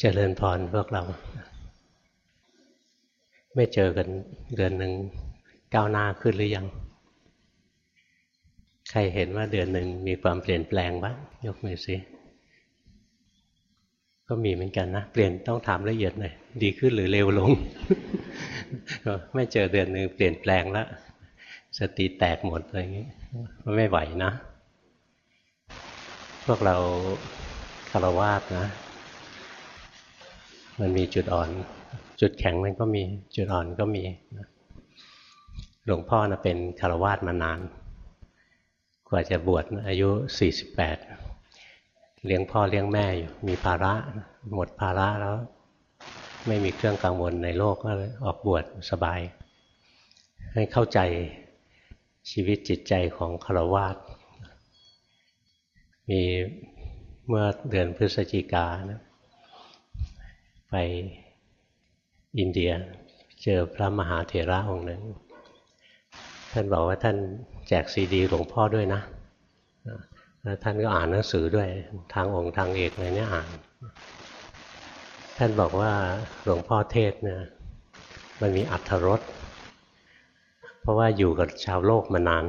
เจริญพรพวกเรา ไม่เจอกันเดือนหนึ่งก้าวหน้าขึ้นหรือยัง ใครเห็นว่าเดือนหนึ่งมีความเปลี่ยนแปลงบ้างยกมือสิก็มีเหมือนกันนะ เปลี่ยนต้องถามละเอียดหน่อยดีขึ้นหรือเร็วลง ไม่เจอเดือนหนึ่งเปลี่ยนแปลงแล้วสติแตกหมดอะไรอย่างนี้ไม่ไหวนะ พวกเราคารวาสนะ มันมีจุดอ่อน จุดแข็งมันก็มีจุดอ่อนก็มีหลวงพ่อนะเป็นคารวาสมานาน กว่าจะบวชอายุ 48 เลี้ยงพ่อเลี้ยงแม่อยู่มีภาระหมดภาระแล้ว ไม่มีเครื่องกังวลในโลกก็เลยออกบวชสบาย ให้เข้าใจชีวิตจิตใจของคารวาสมีเมื่อเดือนพฤศจิกานะ ไปอินเดียเจอพระมหาเถระองค์หนึ่ง ท่านบอกว่าท่านแจกซีดีหลวงพ่อด้วยนะแล้วท่านก็อ่านหนังสือด้วยทางองค์ทางเอกอะไรเนี่ยอ่าน ท่านบอกว่าหลวงพ่อเทศเนี่ยมันมีอัธรสเพราะว่าอยู่กับชาวโลกมานาน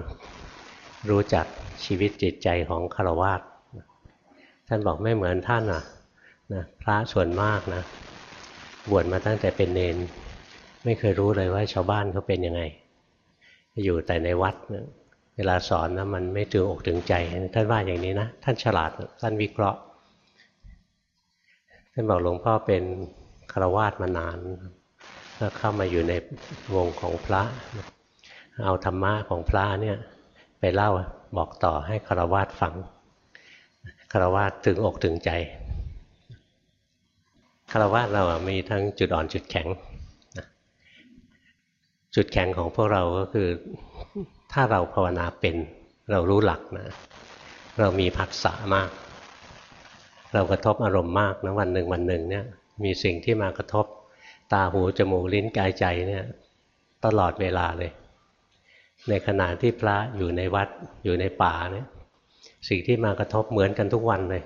รู้จักชีวิตจิตใจของคารวาสท่านบอกไม่เหมือนท่านอะนะพระส่วนมากนะ บวชมาตั้งแต่เป็นเนน ไม่เคยรู้เลยว่าชาวบ้านเขาเป็นยังไง อยู่แต่ในวัดเวลาสอนนะมันไม่ถึงอกถึงใจ ท่านว่าอย่างนี้นะท่านฉลาดท่านวิเคราะห์ท่านบอกหลวงพ่อเป็นคารวาสมานานแล้วเข้ามาอยู่ในวงของพระ เอาธรรมะของพระเนี่ยไปเล่าบอกต่อให้คารวาสฟังคารวาสถึงอกถึงใจ คารวะเรามีทั้งจุดอ่อนจุดแข็ง จุดแข็งของพวกเราก็คือ ถ้าเราภาวนาเป็นเรารู้หลักนะ เรามีผัสสะมาก เรากระทบอารมณ์มากนะวันหนึ่งวันหนึ่งเนี่ย มีสิ่งที่มากระทบตาหูจมูกลิ้นกายใจเนี่ย ตลอดเวลาเลย ในขณะที่พระอยู่ในวัดอยู่ในป่าเนี่ย สิ่งที่มากระทบเหมือนกันทุกวันเลย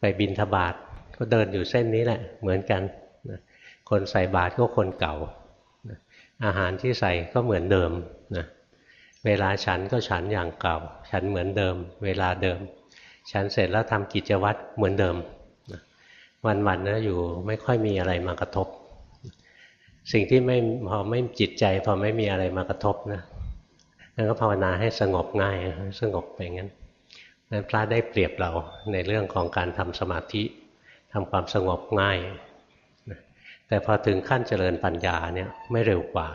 ไปบินทบาท ก็เดินอยู่เส้นนี้แหละ เหมือนกันคนใส่บาตรก็คนเก่าอาหารที่ใส่ก็เหมือนเดิมนะเวลาฉันก็ฉันอย่างเก่า ฉันเหมือนเดิม เวลาเดิม ฉันเสร็จแล้วทำกิจวัตรเหมือนเดิมวันๆนะอยู่ไม่ค่อยมีอะไรมากระทบ สิ่งที่ไม่พอไม่จิตใจ พอไม่มีอะไรมากระทบนะนั่นก็ภาวนาให้สงบง่ายสงบไปงั้นนั้นพระได้เปรียบเราในเรื่องของการทำสมาธิ ทำความสงบง่าย แต่พอถึงขั้นเจริญปัญญาเนี่ยไม่เร็วกว่า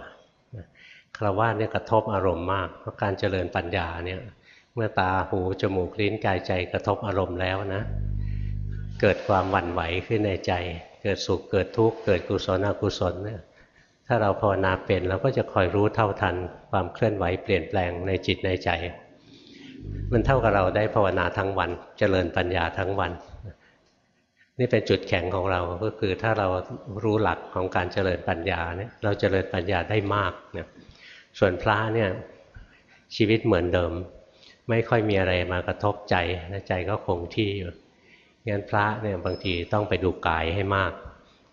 คารวะเนี่ยกระทบอารมณ์มาก เพราะการเจริญปัญญาเนี่ยเมื่อตาหูจมูกลิ้นกายใจกระทบอารมณ์แล้วนะ เกิดความหวั่นไหวขึ้นในใจ เกิดสุขเกิดทุกข์เกิดกุศลอกุศลเนี่ยถ้าเราภาวนาเป็นเราก็จะคอยรู้เท่าทัน ความเคลื่อนไหวเปลี่ยนแปลงในจิตในใจ มันเท่ากับเราได้ภาวนาทั้งวันเจริญปัญญาทั้งวัน นี่เป็นจุดแข็งของเราก็คือถ้าเรารู้หลักของการเจริญปัญญาเนี่ยเราเจริญปัญญาได้มากเนี่ยส่วนพระเนี่ยชีวิตเหมือนเดิม ไม่ค่อยมีอะไรมากระทบใจใจก็คงที่อยู่งั้นพระเนี่ยบางทีต้องไปดูกายให้มาก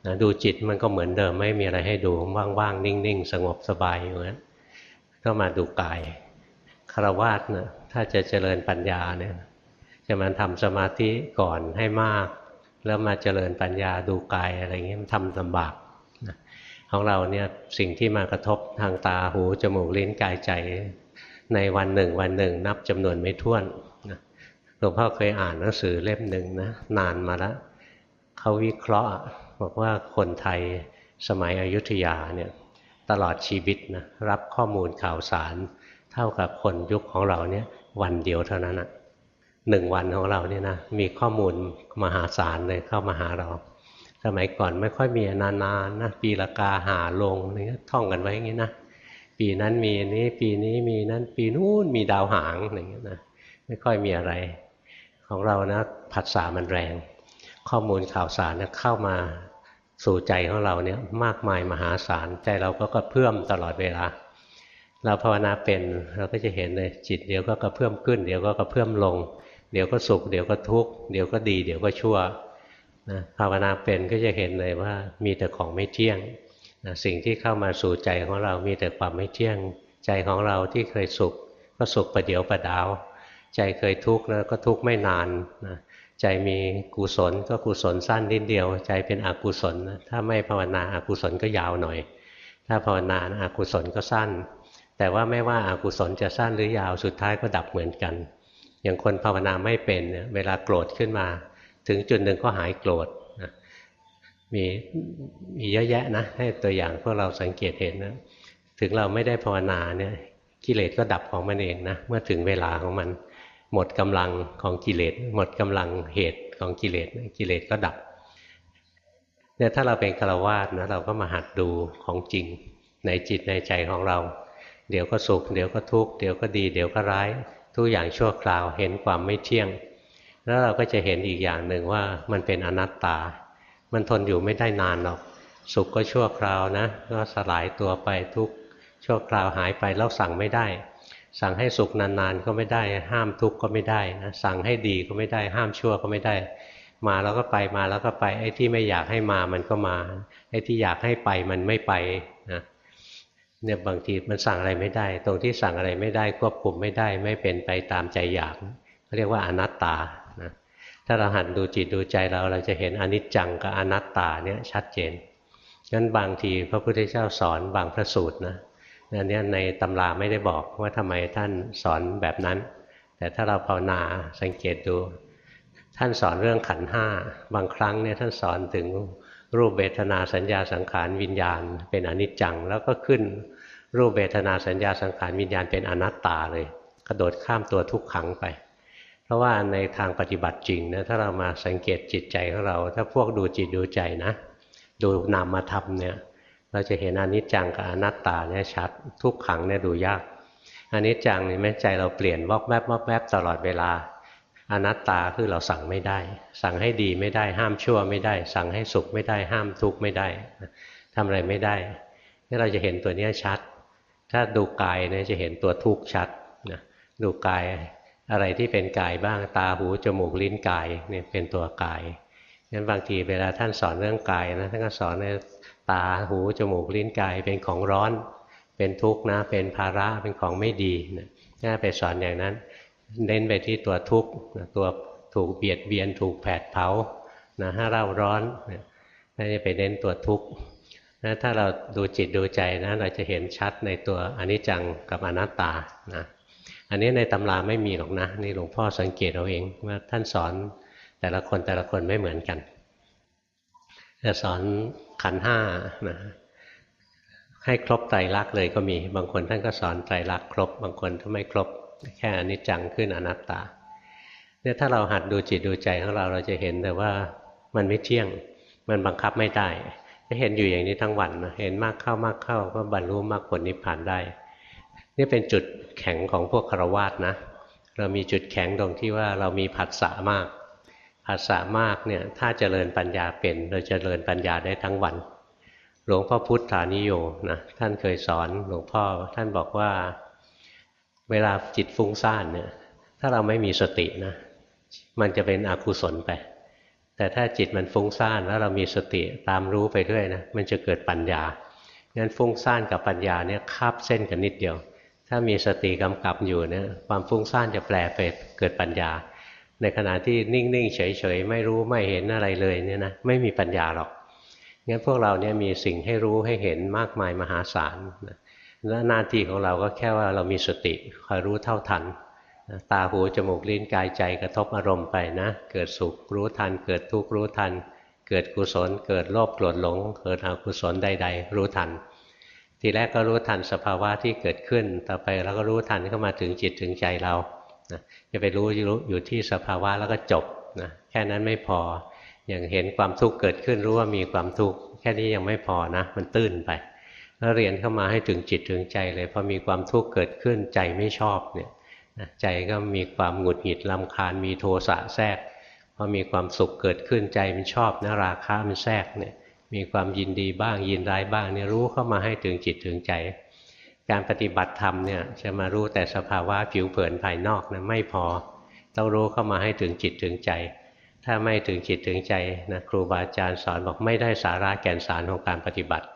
นะดูจิตมันก็เหมือนเดิมไม่มีอะไรให้ดูว่างๆนิ่ง ๆ สงบสบายอยู่นั้นก็มาดูกายคารวาสนะถ้าจะเจริญปัญญาเนี่ยจะมันทำสมาธิก่อนให้มาก แล้วมาเจริญปัญญาดูกายอะไรเงี้ยมันทำลำบากของเราเนี่ยสิ่งที่มากระทบทางตาหูจมูกลิ้นกายใจในวันหนึ่งวันหนึ่ง นับจำนวนไม่ถ้วนหลวงพ่อเคยอ่านหนังสือเล่มหนึ่งนะนานมาแล้วเขาวิเคราะห์บอกว่าคนไทยสมัยอยุธยาเนี่ยตลอดชีวิตนะรับข้อมูลข่าวสาร เท่ากับคนยุคของเราเนี่ยวันเดียวเท่านั้นนะ หนึ่งวันของเราเนี่ยนะมีข้อมูลมหาศาลเลยเข้ามาหาเรา สมัยก่อนไม่ค่อยมีนานๆนะปีละกาหาลงเนี่ท่องกันไว้อย่างนี้นะปีนั้นมีนี้ปีนี้มีนั้นปีนู้นมีดาวหางอย่างเงี้ยนะไม่ค่อยมีอะไร ของเรานะผัสสะมันแรง ข้อมูลข่าวสารนะเข้ามาสู่ใจของเราเนี่ยมากมายมหาศาลใจเราก็กระเพื่อมตลอดเวลา เราภาวนาเป็นเราก็จะเห็นเลยจิตเดี๋ยวก็กระเพื่อมขึ้น เดี๋ยวก็กระเพื่อมลง เดี๋ยวก็สุข เดี๋ยวก็ทุกข์เดี๋ยวก็ดี เดี๋ยวก็ชั่วนะภาวนาเป็นก็จะเห็นเลยว่ามีแต่ของไม่เที่ยงนะสิ่งที่เข้ามาสู่ใจของเรามีแต่ความไม่เที่ยง ใจของเราที่เคยสุข ก็สุขประเดียวประดาว ใจเคยทุกข์นะก็ทุกข์ไม่นานนะใจมีกุศลก็กุศลสั้นนิดเดียว ใจเป็นอกุศลนะถ้าไม่ภาวนาอากุศลก็ยาวหน่อย ถ้าภาวนาอากุศลก็สั้น แต่ว่าไม่ว่าอากุศลจะสั้นหรือยาวสุดท้ายก็ดับเหมือนกัน อย่างคนภาวนาไม่เป็นเนี่ยเวลาโกรธขึ้นมา ถึงจุดหนึ่งก็หายโกรธนะมีมีเยอะแยะนะให้ตัวอย่างพวกเราสังเกตเห็นนะถึงเราไม่ได้ภาวนาเนี่ยกิเลสก็ดับของมันเองนะเมื่อถึงเวลาของมัน หมดกำลังของกิเลสหมดกำลังเหตุของกิเลสกิเลสก็ดับเนี่ยถ้าเราเป็นฆราวาสนะเราก็มาหัดดูของจริงในจิตในใจของเรา เดี๋ยวก็สุข เดี๋ยวก็ทุกข์เดี๋ยวก็ดี เดี๋ยวก็ร้าย ทุกอย่างชั่วคราวเห็นความไม่เที่ยง แล้วเราก็จะเห็นอีกอย่างหนึ่งว่ามันเป็นอนัตตา มันทนอยู่ไม่ได้นานหรอก สุขก็ชั่วคราวนะก็สลายตัวไปทุกชั่วคราวหายไปแล้วสั่งไม่ได้ สั่งให้สุขนานๆก็ไม่ได้ ห้ามทุกข์ก็ไม่ได้นะสั่งให้ดีก็ไม่ได้ ห้ามชั่วก็ไม่ได้ มาแล้วก็ไปมาแล้วก็ไปไอ้ที่ไม่อยากให้มามันก็มาไอ้ที่อยากให้ไปมันไม่ไปนะ เนี่ยบางทีมันสั่งอะไรไม่ได้ ตรงที่สั่งอะไรไม่ได้ควบคุมไม่ได้ ไม่เป็นไปตามใจอยากเขาเรียกว่าอนัตตานะถ้าเราหันดูจิตดูใจเราเราจะเห็นอนิจจังกับอนัตตาเนี่ยชัดเจนงั้นบางทีพระพุทธเจ้าสอนบางพระสูตรนะอันนี้ในตำราไม่ได้บอกว่าทำไมท่านสอนแบบนั้น แต่ถ้าเราภาวนาสังเกตดู ท่านสอนเรื่องขันห้าบางครั้งเนี่ยท่านสอนถึง รูปเบทนาสัญญาสังขารวิญญาณ เป็นอนิจจัง แล้วก็ขึ้นรูปเบทนาสัญญาสังขารวิญญาณเป็นอนัตตาเลย กระโดดข้ามตัวทุกขังไป เพราะว่าในทางปฏิบัติจริงนะถ้าเรามาสังเกตจิตใจของเรา ถ้าพวกดูจิตดูใจนะ ดูนามธรรมเนี่ยเราจะเห็นอนิจจังกับอนัตตาเนี่ยชัด ทุกขังเนี่ยดูยากอนิจจังนี่แม้ใจเราเปลี่ยนวอกแวบวอกแวบตลอดเวลา อนัตตาคือเราสั่งไม่ได้ สั่งให้ดีไม่ได้ ห้ามชั่วไม่ได้ สั่งให้สุขไม่ได้ ห้ามทุกข์ไม่ได้ทำอะไรไม่ได้นี่เราจะเห็นตัวนี้ชัด ถ้าดูกายเนี่ยจะเห็นตัวทุกข์ชัดนะดูกายอะไรที่เป็นกายบ้างตาหูจมูกลิ้นกายเนี่ยเป็นตัวกายงั้นบางทีเวลาท่านสอนเรื่องกายนะท่านก็สอนในตาหูจมูกลิ้นกายเป็นของร้อน เป็นทุกข์นะเป็นภาระเป็นของไม่ดีนะไปสอนอย่างนั้น เน้นไปที่ตัวทุกข์ตัวถูกเบียดเบียนถูกแผดเผานะให้เราร้อนนั่นจะไปเน้นตัวทุกข์นะถ้าเราดูจิตดูใจนะเราจะเห็นชัดในตัวอนิจจังกับอนัตตานะอันนี้ในตำราไม่มีหรอกนะนี่หลวงพ่อสังเกตเอาเองว่าท่านสอนแต่ละคนแต่ละคนไม่เหมือนกันจะสอนขันห้านะให้ครบไตรลักษณ์เลยก็มี บางคนท่านก็สอนไตรลักษณ์ครบ บางคนถ้าไม่ครบ แค่อนิจจังขึ้นอนัตตาเนี่ยถ้าเราหัดดูจิตดูใจของเราเราจะเห็นแต่ว่ามันไม่เที่ยง มันบังคับไม่ได้จะเห็นอยู่อย่างนี้ทั้งวันนะเห็นมากเข้ามากเข้าก็บรรลุมากผลนิพพานได้ นี่เป็นจุดแข็งของพวกคารวาสนะ เรามีจุดแข็งตรงที่ว่าเรามีผัสสะมากภาษามากเนี่ยถ้าเจริญปัญญาเป็นเราจเจริญปัญญาได้ทั้งวัน หลวงพ่อพุทธานิโยนะท่านเคยสอนหลวงพ่อท่านบอกว่า เวลาจิตฟุ้งซ่านเนี่ย ถ้าเราไม่มีสตินะ มันจะเป็นอกุศลไป แต่ถ้าจิตมันฟุ้งซ่านแล้วเรามีสติตามรู้ไปด้วยนะ มันจะเกิดปัญญา งั้นฟุ้งซ่านกับปัญญาเนี่ยคาบเส้นกันนิดเดียว ถ้ามีสติกำกับอยู่เนี่ยความฟุ้งซ่านจะแปลไปเกิดปัญญา ในขณะที่นิ่งๆเฉยๆไม่รู้ไม่เห็นอะไรเลยเนี่ยนะไม่มีปัญญาหรอก งั้นพวกเราเนี่ยมีสิ่งให้รู้ให้เห็นมากมายมหาศาล และหน้าที่ของเราก็แค่ว่าเรามีสติคอยรู้เท่าทัน ตาหูจมูกลิ้นกายใจกระทบอารมณ์ไปนะ เกิดสุขรู้ทัน เกิดทุกข์รู้ทัน เกิดกุศล เกิดโลภโกรธหลง เกิดอกุศลใด ๆ รู้ทัน ทีแรกก็รู้ทันสภาวะที่เกิดขึ้น ต่อไปเราก็รู้ทันเข้ามาถึงจิตถึงใจเรานะจะไปรู้อยู่ที่สภาวะแล้วก็จบนะแค่นั้นไม่พออย่างเห็นความทุกข์เกิดขึ้นรู้ว่ามีความทุกข์แค่นี้ยังไม่พอนะ มันตื้นไป แล้วเรียนเข้ามาให้ถึงจิตถึงใจเลยพอมีความทุกข์เกิดขึ้นใจไม่ชอบเนี่ยใจก็มีความหงุดหงิดลำคาญมีโทสะแทรกพอมีความสุขเกิดขึ้นใจมันชอบนะราคะมันแทรกเนี่ยมีความยินดีบ้างยินร้ายบ้างเนี่ยรู้เข้ามาให้ถึงจิตถึงใจ การปฏิบัติธรรมเนี่ยจะมารู้แต่สภาวะผิวเผินภายนอกนะไม่พอ ต้องรู้เข้ามาให้ถึงจิตถึงใจ ถ้าไม่ถึงจิตถึงใจนะครูบาอาจารย์สอนบอกไม่ได้สาระแก่นสารของการปฏิบัติ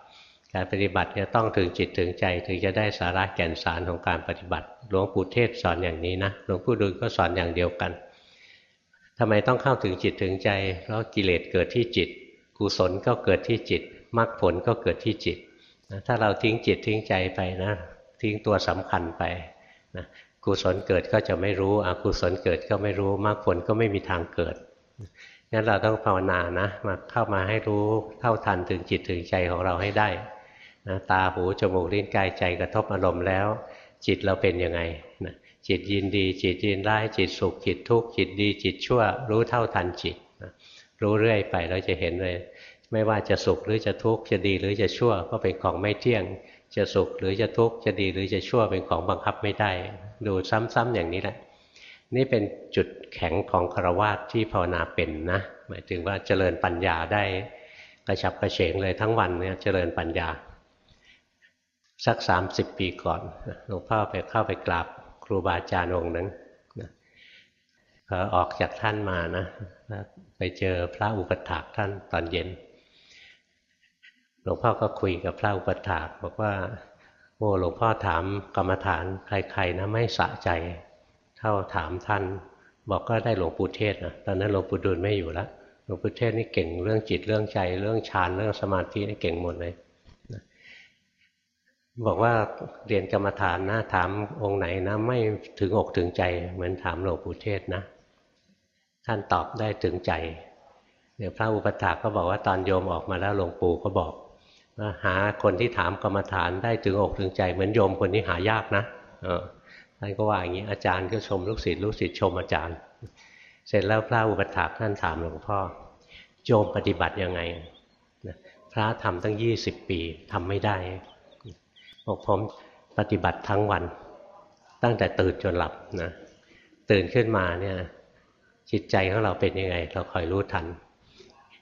การปฏิบัติเนี่ยต้องถึงจิตถึงใจถึงจะได้สาระแก่นสารของการปฏิบัติ หลวงปู่เทศสอนอย่างนี้นะหลวงปู่ดูลก็สอนอย่างเดียวกันทำไมต้องเข้าถึงจิตถึงใจ เพราะกิเลสเกิดที่จิต กุศลก็เกิดที่จิตมรรคผลก็เกิดที่จิตถ้าเราทิ้งจิตทิ้งใจไปนะทิ้งตัวสำคัญไปนะกุศลเกิดก็จะไม่รู้อกุศลเกิดก็ไม่รู้มรรคผลก็ไม่มีทางเกิดงั้นเราต้องภาวนานะมาเข้ามาให้รู้เท่าทันถึงจิตถึงใจของเราให้ได้ นะตาหูจมูกลิ้นกายใจกระทบอารมณ์แล้ว จิตเราเป็นยังไงนะจิตยินดี จิตยินร้ายจิตสุขจิตทุกข์จิตดี จิตชั่ว รู้เท่าทันจิตนะรู้เรื่อยไปเราจะเห็นเลย ไม่ว่าจะสุขหรือจะทุกข์จะดีหรือจะชั่วก็เป็นของไม่เที่ยง จะสุขหรือจะทุกข์จะดีหรือจะชั่วเป็นของบังคับไม่ได้ ดูซ้ำๆอย่างนี้แหละนี่เป็นจุดแข็งของคารวะที่ภาวนาเป็นนะหมายถึงว่าเจริญปัญญาได้กระชับกระเฉงเลยทั้งวันเนี่ยเจริญปัญญา สักสามสิบปีก่อนหลวงพ่อไปเข้าไปกราบครูบาอาจารย์องค์นั้นพอออกจากท่านมานะไปเจอพระอุปถากท่านตอนเย็นหลวงพ่อก็คุยกับพระอุปถากบอกว่าโอ้หลวงพ่อถามกรรมฐานใครๆนะไม่สะใจเข้าถามท่าน บอกก็ได้หลวงปู่เทศนะตอนนั้นหลวงปู่ดูลไม่อยู่แล้วหลวงปู่เทศนี่เก่งเรื่องจิตเรื่องใจ เรื่องฌานเรื่องสมาธินี่เก่งหมดเลย บอกว่าเรียนกรรมฐานนะถามองค์ไหนนะ ไม่ถึงอกถึงใจ เหมือนถามหลวงปู่เทศนะ ท่านตอบได้ถึงใจเดี๋ยวพระอุปถาก็บอกว่าตอนโยมออกมาแล้วหลวงปู่ก็บอกว่าหาคนที่ถามกรรมฐานได้ถึงอกถึงใจ เหมือนโยมคนนี้หายากนะท่านก็ว่าอย่างนี้อาจารย์ก็ชมลูกศิษย์ลูกศิษย์ชมอาจารย์ เสร็จแล้วพระอุปถากท่านถามหลวงพ่อโยมปฏิบัติยังไงพระทำตั้งยี่สิบปีทำไม่ได้ บอกผมปฏิบัติทั้งวัน ตั้งแต่ตื่นจนหลับนะตื่นขึ้นมาเนี่ยจิตใจของเราเป็นยังไง เราคอยรู้ทัน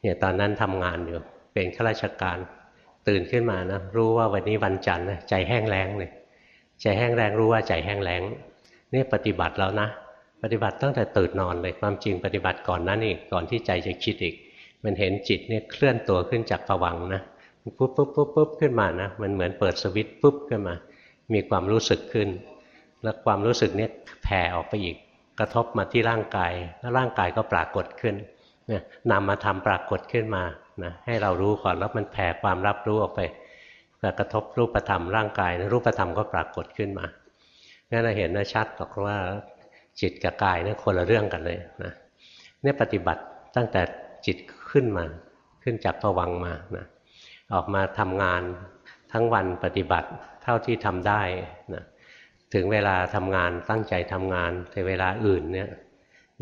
เนี่ยตอนนั้นทำงานอยู่ เป็นข้าราชการ ตื่นขึ้นมานะรู้ว่าวันนี้วันจันทร์นะใจแห้งแล้งเลยใจแห้งแรงรู้ว่าใจแห้งแรงนี่ปฏิบัติแล้วนะ ปฏิบัติตั้งแต่ตื่นนอนเลยความจริงปฏิบัติก่อนนั้นอีกก่อนที่ใจจะคิดอีก มันเห็นจิตเนี่ยเคลื่อนตัวขึ้นจากผวังนะ ปุ๊บปุ๊บปุ๊บปุ๊บขึ้นมานะมันเหมือนเปิดสวิตช์ปุ๊บขึ้นมา มีความรู้สึกขึ้น แล้วความรู้สึกนี้แผ่ออกไปอีก กระทบมาที่ร่างกาย แล้วร่างกายก็ปรากฏขึ้นเนี่ยนำมาทำปรากฏขึ้นมานะให้เรารู้ก่อนแล้วมันแผ่ความรับรู้ออกไปกระทบรูปธรรมร่างกายรูปธรรมก็ปรากฏขึ้นมางั้นเราเห็นนะชัดหรอกว่าจิตกับกายนี่คนละเรื่องกันเลยนะเนี่ยปฏิบัติตั้งแต่จิตขึ้นมา ขึ้นจากผวังมานะ ออกมาทำงานทั้งวันปฏิบัติเท่าที่ทำได้นะถึงเวลาทำงานตั้งใจทำงานแต่เวลาอื่นเนี่ย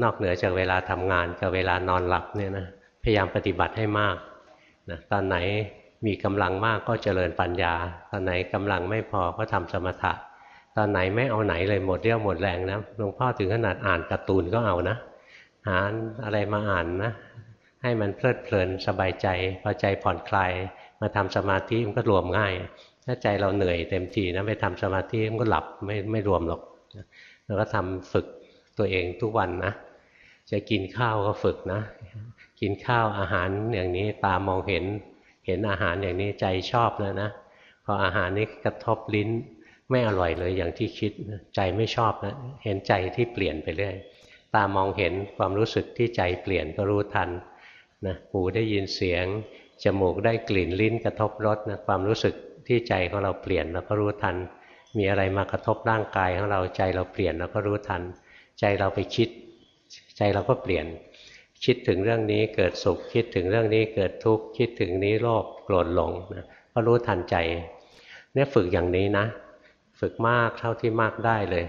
นอกเหนือจากเวลาทำงานกับเวลานอนหลับเนี่ยนะพยายามปฏิบัติให้มากนะตอนไหนมีกำลังมากก็เจริญปัญญา ตอนไหนกำลังไม่พอก็ทำสมถะ ตอนไหนไม่เอาไหนเลยหมดเรี่ยวหมดแรงนะหลวงพ่อถึงขนาดอ่านการ์ตูนก็เอานะหาอะไรมาอ่านนะให้มันเพลิดเพลินสบายใจพอใจผ่อนคลาย มาทำสมาธิมันก็รวมง่าย ถ้าใจเราเหนื่อยเต็มทีนะไปทำสมาธิมันก็หลับไม่ไม่รวมหรอกเราก็ทำฝึกตัวเองทุกวันนะ จะกินข้าวก็ฝึกนะ กินข้าวอาหารอย่างนี้ตามองเห็น เห็นอาหารอย่างนี้ใจชอบแล้วนะ พออาหารนี้กระทบลิ้นไม่อร่อยเลยอย่างที่คิดใจไม่ชอบนะเห็นใจที่เปลี่ยนไปเรื่อยตามองเห็นความรู้สึกที่ใจเปลี่ยนก็รู้ทันนะหูได้ยินเสียง จมูกได้กลิ่นลิ้นกระทบรสนะความรู้สึกที่ใจของเราเปลี่ยนเราก็รู้ทัน มีอะไรมากระทบร่างกายของเราใจเราเปลี่ยนเราก็รู้ทัน ใจเราไปคิด ใจเราก็เปลี่ยน คิดถึงเรื่องนี้เกิดสุข คิดถึงเรื่องนี้เกิดทุกข์คิดถึงนี้โลภโกรธหลงนะก็รู้ทันใจเนี่ยฝึกอย่างนี้นะ ฝึกมากเท่าที่มากได้เลย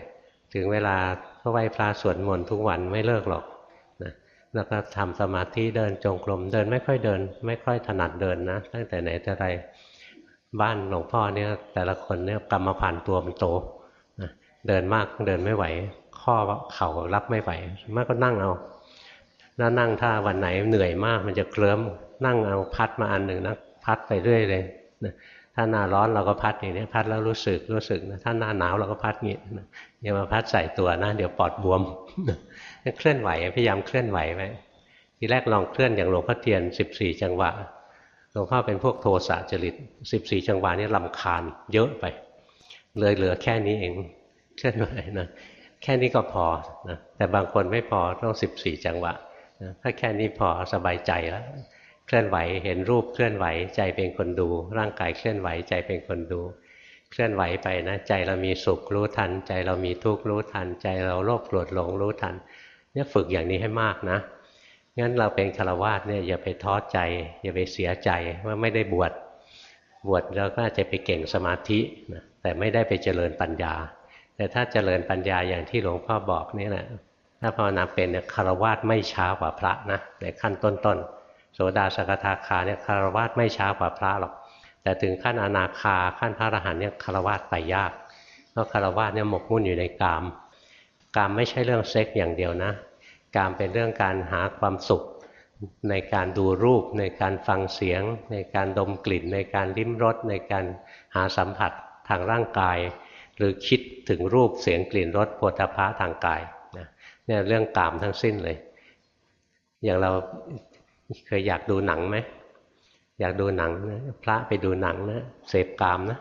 ถึงเวลาก็ไหว้พระสวดมนต์ทุกวันไม่เลิกหรอก แล้วก็ทำสมาธิเดินจงกรมเดินไม่ค่อยเดิน ไม่ค่อยถนัดเดินนะตั้งแต่ไหนแต่ไรบ้านหลวงพ่อเนี่ยแต่ละคนเนี่ยกรรมผ่านตัวมันโตเดินมากเดินไม่ไหว ข้อเข่ารับไม่ไหวมากก็นั่งเอาน้านั่งถ้าวันไหนเหนื่อยมากมันจะเคลิ้มนั่งเอาพัดมาอันหนึ่งนะพัดไปเรื่อยเลยถ้าหน้าร้อนเราก็พัดอย่างนี้พัดแล้วรู้สึกรู้สึกนะถ้าหน้าหนาวเราก็พัดอย่างนี้อย่ามาพัดใส่ตัวนะเดี๋ยวปอดบวม เคลื่อนไหวพยายามเคลื่อนไหวไปทีแรกลองเคลื่อนอย่างหลวงพ่อเทียนสิบสี่จังหวะหลวงพ่อเป็นพวกโทสะจริตสิบสี่จังหวะนี่ลำคาญเยอะไป เลยเหลือแค่นี้เองเคลื่อนไหวนะแค่นี้ก็พอนะแต่บางคนไม่พอต้องสิบสี่จังหวะนะถ้าแค่นี้พอสบายใจแล้วเคลื่อนไหวเห็นรูปเคลื่อนไหวใจเป็นคนดู ร่างกายเคลื่อนไหวใจเป็นคนดู เคลื่อนไหวไปนะ ใจเรามีสุขรู้ทัน ใจเรามีทุกข์รู้ทัน ใจเราโลภโกรธหลงรู้ทัน เนี่ยฝึกอย่างนี้ให้มากนะ งั้นเราเป็นคาวาสเนี่ยอย่าไปท้อใจ อย่าไปเสียใจว่าไม่ได้บวช บวชเราก็อาจจะไปเก่งสมาธินะแต่ไม่ได้ไปเจริญปัญญา แต่ถ้าเจริญปัญญาอย่างที่หลวงพ่อบอกนี่แหละ ถ้าภาวนาเป็นเนี่ยฆราวาสไม่ช้ากว่าพระนะในขั้นต้นๆ โสดาสกทาคาเนี่ยฆราวาสไม่ช้ากว่าพระหรอก แต่ถึงขั้นอนาคาขั้นพระอรหันต์เนี่ยฆราวาสไปยาก เพราะฆราวาสเนี่ยหมกมุ่นอยู่ในกาม กามไม่ใช่เรื่องเซ็กส์อย่างเดียวนะ กามเป็นเรื่องการหาความสุข ในการดูรูป ในการฟังเสียง ในการดมกลิ่น ในการลิ้มรสในการหาสัมผัสทางร่างกาย หรือคิดถึงรูปเสียงกลิ่นรสโผฏฐะทางกายนะเนี่ยเรื่องกามทั้งสิ้นเลย อย่างเราเคยอยากดูหนังไหมอยากดูหนังนะพระไปดูหนังนะเสพกามนะ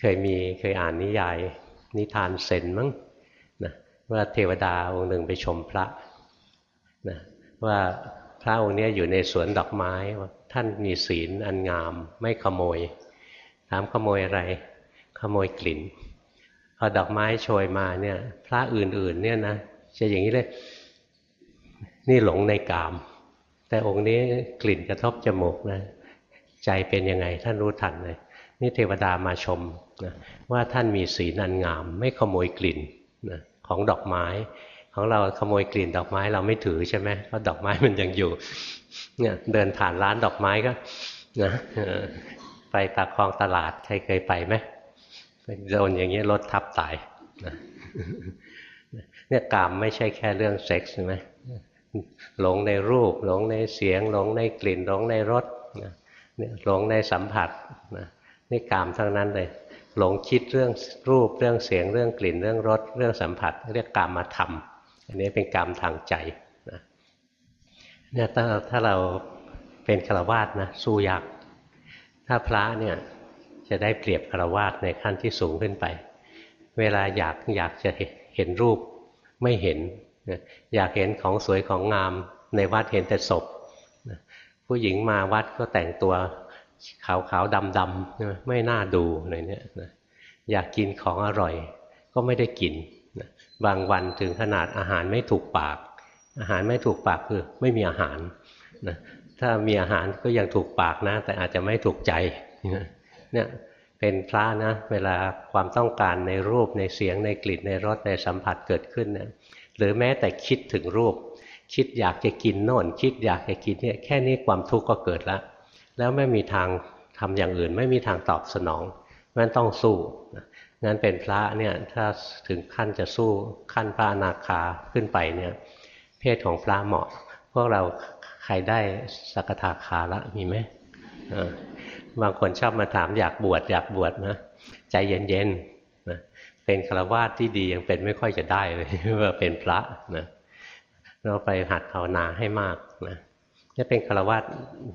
เคยมีเคยอ่านนิยาย นิทานเซนมั้งนะว่าเทวดาองค์หนึ่งไปชมพระนะว่าพระองค์นี้อยู่ในสวนดอกไม้ว่าท่านมีศีลอันงาม ไม่ขโมย ถามขโมยอะไร ขโมยกลิ่นพอดอกไม้โชยมาเนี่ยพระอื่นๆเนี่ยนะจะอย่างนี้เลยนี่หลงในกาม แต่องค์นี้กลิ่นกระทบจมูกนะใจเป็นยังไงท่านรู้ทันเลย นี่เทวดามาชม นะว่าท่านมีศีลอันงาม ไม่ขโมยกลิ่นนะของดอกไม้ ของเราขโมยกลิ่นดอกไม้เราไม่ถือใช่ไหมเพราะดอกไม้มันยังอยู่เนี่ยเดินผ่านร้านดอกไม้ก็นะไปปากคลองตลาดใครเคยไปไหมโดนอย่างนี้รถทับตายนะเนี่ยกามไม่ใช่แค่เรื่องเซ็กซ์ใช่ไหมหลงในรูป หลงในเสียง หลงในกลิ่น หลงในรสเนี่ยหลงในสัมผัสนะนี่กามทั้งนั้นเลย หลงคิดเรื่องรูปเรื่องเสียงเรื่องกลิ่นเรื่องรสเรื่องสัมผัส เรียกกรรมมาทำอันนี้เป็นกรรมทางใจนะเนี่ยถ้าถ้าเราเป็นฆราวาสนะสู้ยากถ้าพระเนี่ยจะได้เปรียบฆราวาสในขั้นที่สูงขึ้นไป เวลาอยากอยากจะเห็นรูปไม่เห็น อยากเห็นของสวยของงามในวัดเห็นแต่ศพผู้หญิงมาวัดก็แต่งตัว ขาวขาวดำดำไม่น่าดูอะไรเนี่ยนะอยากกินของอร่อย ก็ไม่ได้กินนะบางวันถึงขนาดอาหารไม่ถูกปาก อาหารไม่ถูกปากคือไม่มีอาหารนะถ้ามีอาหารก็ยังถูกปากนะ แต่อาจจะไม่ถูกใจเนี่ยเป็นพระนะ เวลาความต้องการในรูปในเสียงในกลิ่นในรสในสัมผัสเกิดขึ้นเนี่ยหรือแม้แต่คิดถึงรูป คิดอยากจะกินโน่น คิดอยากจะกินเนี่ยแค่นี้ความทุกข์ก็เกิดแล้ว แล้วไม่มีทางทำอย่างอื่น ไม่มีทางตอบสนองงั้นต้องสู้งั้นเป็นพระเนี่ยถ้าถึงขั้นจะสู้ขั้นพระอนาคาขึ้นไปเนี่ยเพศของพระเหมาะ พวกเราใครได้สกทาคาละมีไหมบางคนชอบมาถามอยากบวชอยากบวชนะใจเย็นๆนะเป็นฆราวาสที่ดียังเป็นไม่ค่อยจะได้เลยว่าเป็นพระนะเราไปหัดภาวนาให้มาก นะจะเป็นฆราวาส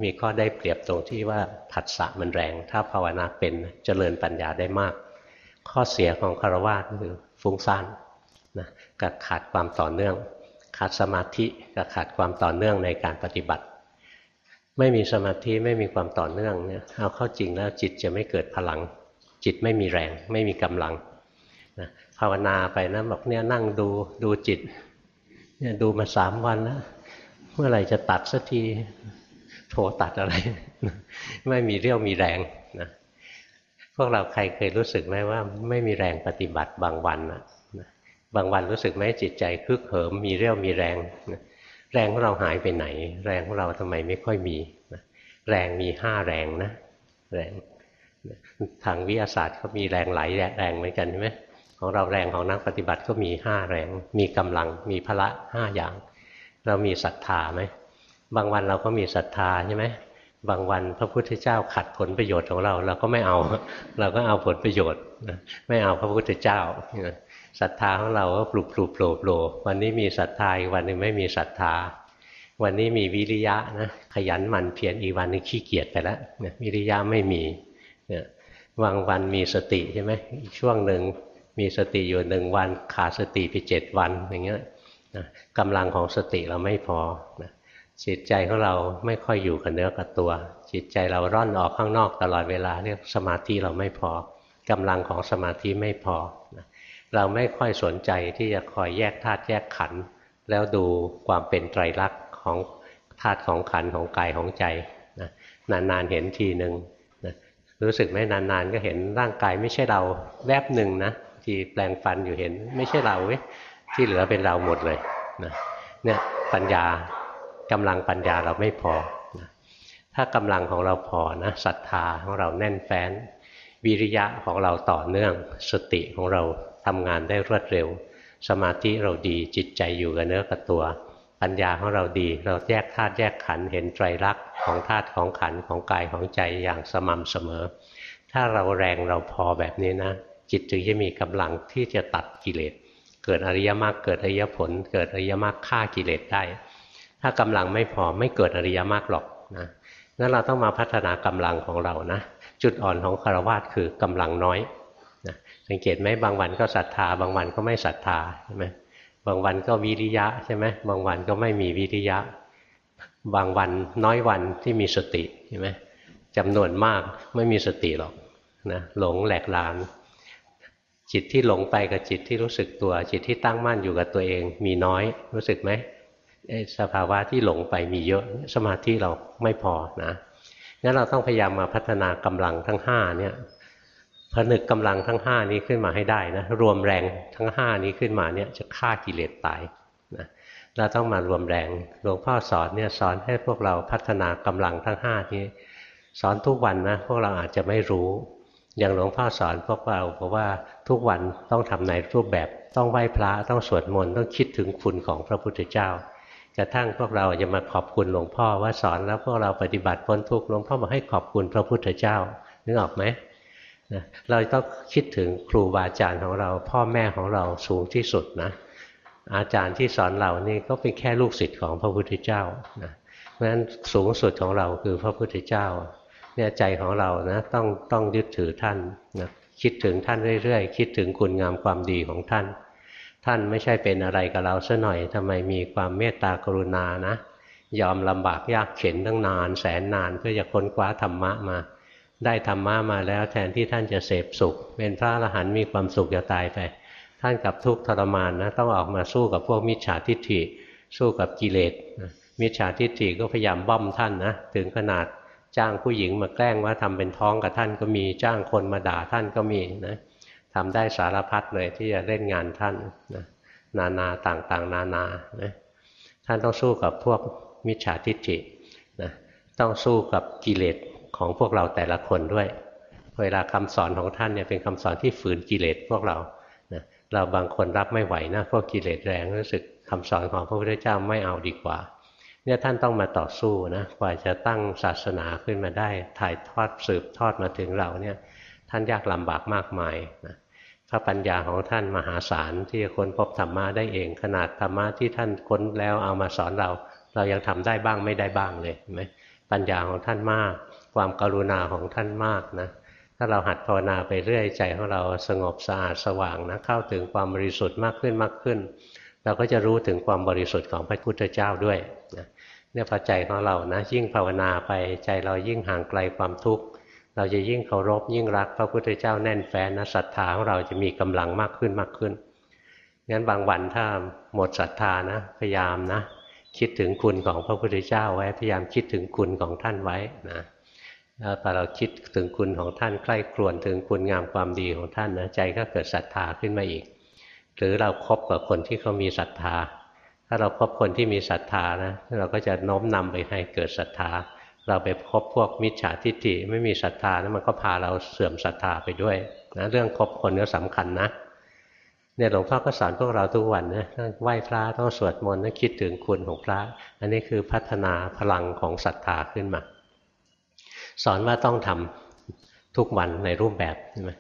มีข้อได้เปรียบตรงที่ว่าผัสสะมันแรง ถ้าภาวนาเป็นเจริญปัญญาได้มาก ข้อเสียของฆราวาสคือฟุ้งซ่านนะกับขาดความต่อเนื่อง ขาดสมาธิกับขาดความต่อเนื่องในการปฏิบัติ ไม่มีสมาธิไม่มีความต่อเนื่องเนี่ยเอาเข้าจริงแล้วจิตจะไม่เกิดพลัง จิตไม่มีแรง ไม่มีกำลังนะภาวนาไปนะบอกเนี่ยนั่งดูดูจิตเนี่ยดูมาสามวันแล้ว เมื่อไหร่จะตัดสักทีโถตัดอะไร ไม่มีเรี่ยวมีแรงนะพวกเราใครเคยรู้สึกไหมว่า ไม่มีแรงปฏิบัติบางวันนะบางวันรู้สึกไหมจิตใจคึกเหิมมีเรี่ยวมีแรงนะแรงของเราหายไปไหน แรงของเราทำไมไม่ค่อยมีนะแรงมีห้าแรงนะ แรงทางวิทยาศาสตร์เขามีแรงไหลแรงเหมือนกันใช่ไหมของเราแรงของนักปฏิบัติก็มีห้าแรง มีกำลังมีพละห้าอย่าง เรามีศรัทธาไหมบางวันเราก็มีศรัทธาใช่ไหมบางวันพระพุทธเจ้าขัดผลประโยชน์ของเรา เราก็ไม่เอา เราก็เอาผลประโยชน์ไม่เอาพระพุทธเจ้าศรัทธาของเราก็ปลุกปลุกโผล่โผล่วันนี้มีศรัทธาอีกวันนึงไม่มีศรัทธา วันนี้มีวิริยะนะขยันหมั่นเพียรอีกวันนึงขี้เกียจไปแล้ววิริยะไม่มีเนี่ยวางวันมีสติใช่ไหมช่วงหนึ่งมีสติอยู่หนึ่งวันขาดสติไปเจ็ดวันอย่างเงี้ย นะกำลังของสติเราไม่พอนะจิตใจของเราไม่ค่อยอยู่กับเนื้อกับตัว จิตใจเราร่อนออกข้างนอกตลอดเวลาเรียกสมาธิเราไม่พอกำลังของสมาธิไม่พอนะเราไม่ค่อยสนใจที่จะคอยแยกธาตุแยกขันธ์แล้วดูความเป็นไตรลักษณ์ของธาตุของขันธ์ของกายของใจนะนานๆเห็นทีหนึ่งนะรู้สึกไหมนานๆก็เห็นร่างกายไม่ใช่เราแวบหนึ่งนะที่แปลงฟันอยู่เห็นไม่ใช่เราเว้ย ที่เหลือเป็นเราหมดเลยนะเนี่ยปัญญากำลังปัญญาเราไม่พอนะถ้ากำลังของเราพอนะศรัทธาของเราแน่นแฟ้น วิริยะของเราต่อเนื่อง สติของเราทำงานได้รวดเร็ว สมาธิเราดีจิตใจอยู่กับเนื้อกับตัว ปัญญาของเราดี เราแยกธาตุแยกขันเห็นไตรลักษณ์ของธาตุของขันของกายของใจอย่างสม่ำเสมอ ถ้าเราแรงเราพอแบบนี้นะ จิตจึงจะมีกำลังที่จะตัดกิเลส เกิดอริยมรรคเกิดอริยผล เกิดอริยมรรคฆ่ากิเลสได้ ถ้ากำลังไม่พอไม่เกิดอริยมรรคหรอกนะนั้นเราต้องมาพัฒนากำลังของเรานะ จุดอ่อนของคารวะคือกำลังน้อยนะสังเกตไหมบางวันก็ศรัทธา บางวันก็ไม่ศรัทธาใช่ไหมบางวันก็วิริยะใช่ไหมบางวันก็ไม่มีวิริยะ บางวันน้อยวันที่มีสติใช่ไหมจำนวนมากไม่มีสติหรอกนะหลงแหลกลาน จิตที่หลงไปกับจิตที่รู้สึกตัว จิตที่ตั้งมั่นอยู่กับตัวเอง มีน้อย รู้สึกไหมสภาวะที่หลงไปมีเยอะสมาธิเราไม่พอนะงั้นเราต้องพยายามมาพัฒนากำลังทั้งห้าเนี่ยผนึกกำลังทั้งห้านี้ขึ้นมาให้ได้นะรวมแรงทั้งห้านี้ขึ้นมาเนี่ยจะฆ่ากิเลสตายนะเราต้องมารวมแรงหลวงพ่อสอนเนี่ยสอนให้พวกเราพัฒนากำลังทั้งห้านี้ สอนทุกวันนะพวกเราอาจจะไม่รู้ อย่างหลวงพ่อสอนพวกเราเพราะว่าทุกวันต้องทำในรูปแบบ ต้องไหว้พระต้องสวดมนต์ต้องคิดถึงคุณของพระพุทธเจ้ากระทั่งพวกเราจะมาขอบคุณหลวงพ่อว่าสอนแล้วพวกเราปฏิบัติพ้นทุกข์หลวงพ่อบอกให้ขอบคุณพระพุทธเจ้านึกออกไหมนะเราต้องคิดถึงครูบาอาจารย์ของเรา พ่อแม่ของเราสูงที่สุดนะอาจารย์ที่สอนเรานี่ก็เป็นแค่ลูกศิษย์ของพระพุทธเจ้านะเพราะฉะนั้นสูงสุดของเราคือพระพุทธเจ้า เนี่ยใจของเรานะต้องต้องยึดถือท่านนะคิดถึงท่านเรื่อยๆ คิดถึงคุณงามความดีของท่าน ท่านไม่ใช่เป็นอะไรกับเราซะหน่อยทำไมมีความเมตตากรุณานะ ยอมลำบากยากเข็นตั้งนาน แสนนานเพื่อจะค้นคว้าธรรมะมา ได้ธรรมะมาแล้วแทนที่ท่านจะเสพสุข เป็นพระอรหันต์มีความสุขจะตายไป ท่านกับทุกข์ทรมานนะต้องออกมาสู้กับพวกมิจฉาทิฏฐิสู้กับกิเลสมิจฉาทิฏฐิก็พยายามบ้อมท่านนะถึงขนาด จ้างผู้หญิงมาแกล้งว่าทำเป็นท้องกับท่านก็มีจ้างคนมาด่าท่านก็มีนะทำได้สารพัดเลยที่จะเล่นงานท่านนะนานาต่างๆ นานานะท่านต้องสู้กับพวกมิจฉาทิฏฐินะต้องสู้กับกิเลสของพวกเราแต่ละคนด้วย เวลาคำสอนของท่านเนี่ยเป็นคำสอนที่ฝืนกิเลสพวกเรานะเราบางคนรับไม่ไหวนะพวกกิเลสแรงรู้สึกคำสอนของพระพุทธเจ้าไม่เอาดีกว่า เนี่ยท่านต้องมาต่อสู้นะกว่าจะตั้งศาสนาขึ้นมาได้ ถ่ายทอดสืบทอดมาถึงเราเนี่ยท่านยากลำบากมากมายนะพระปัญญาของท่านมหาศาลที่จะค้นพบธรรมะได้เอง ขนาดธรรมะที่ท่านค้นแล้วเอามาสอนเรา เรายังทำได้บ้างไม่ได้บ้างเลยเห็นไหมปัญญาของท่านมาก ความกรุณาของท่านมากนะถ้าเราหัดภาวนาไปเรื่อยใจของเราสงบสะอาดสว่างนะเข้าถึงความบริสุทธิ์มากขึ้นมากขึ้น เราก็จะรู้ถึงความบริสุทธิ์ของพระพุทธเจ้าด้วยนะเนี่ยพอใจของเรานะยิ่งภาวนาไปใจเรายิ่งห่างไกลความทุกข์ เราจะยิ่งเคารพยิ่งรักพระพุทธเจ้าแน่นแฟ้นนะศรัทธาของเราจะมีกำลังมากขึ้นมากขึ้นงั้นบางวันถ้าหมดศรัทธานะพยายามนะคิดถึงคุณของพระพุทธเจ้าไว้พยายามคิดถึงคุณของท่านไว้นะแล้วพอเราคิดถึงคุณของท่านใกล้ครวนถึงคุณงามความดีของท่านนะใจก็เกิดศรัทธาขึ้นมาอีก หรือเราครบกับคนที่เขามีศรัทธา ถ้าเราพบคนที่มีศรัทธานะเราก็จะโน้มนำไปให้เกิดศรัทธา เราไปพบพวกมิจฉาทิฏฐิไม่มีศรัทธานะมันก็พาเราเสื่อมศรัทธาไปด้วยนะเรื่องคบคนก็สำคัญนะเนี่ยหลวงพ่อก็สอนพวกเราทุกวันนะต้องไหว้พระต้องสวดมนต์ต้องคิดถึงคุณของพระ อันนี้คือพัฒนาพลังของศรัทธาขึ้นมา สอนว่าต้องทำทุกวันในรูปแบบใช่ไหม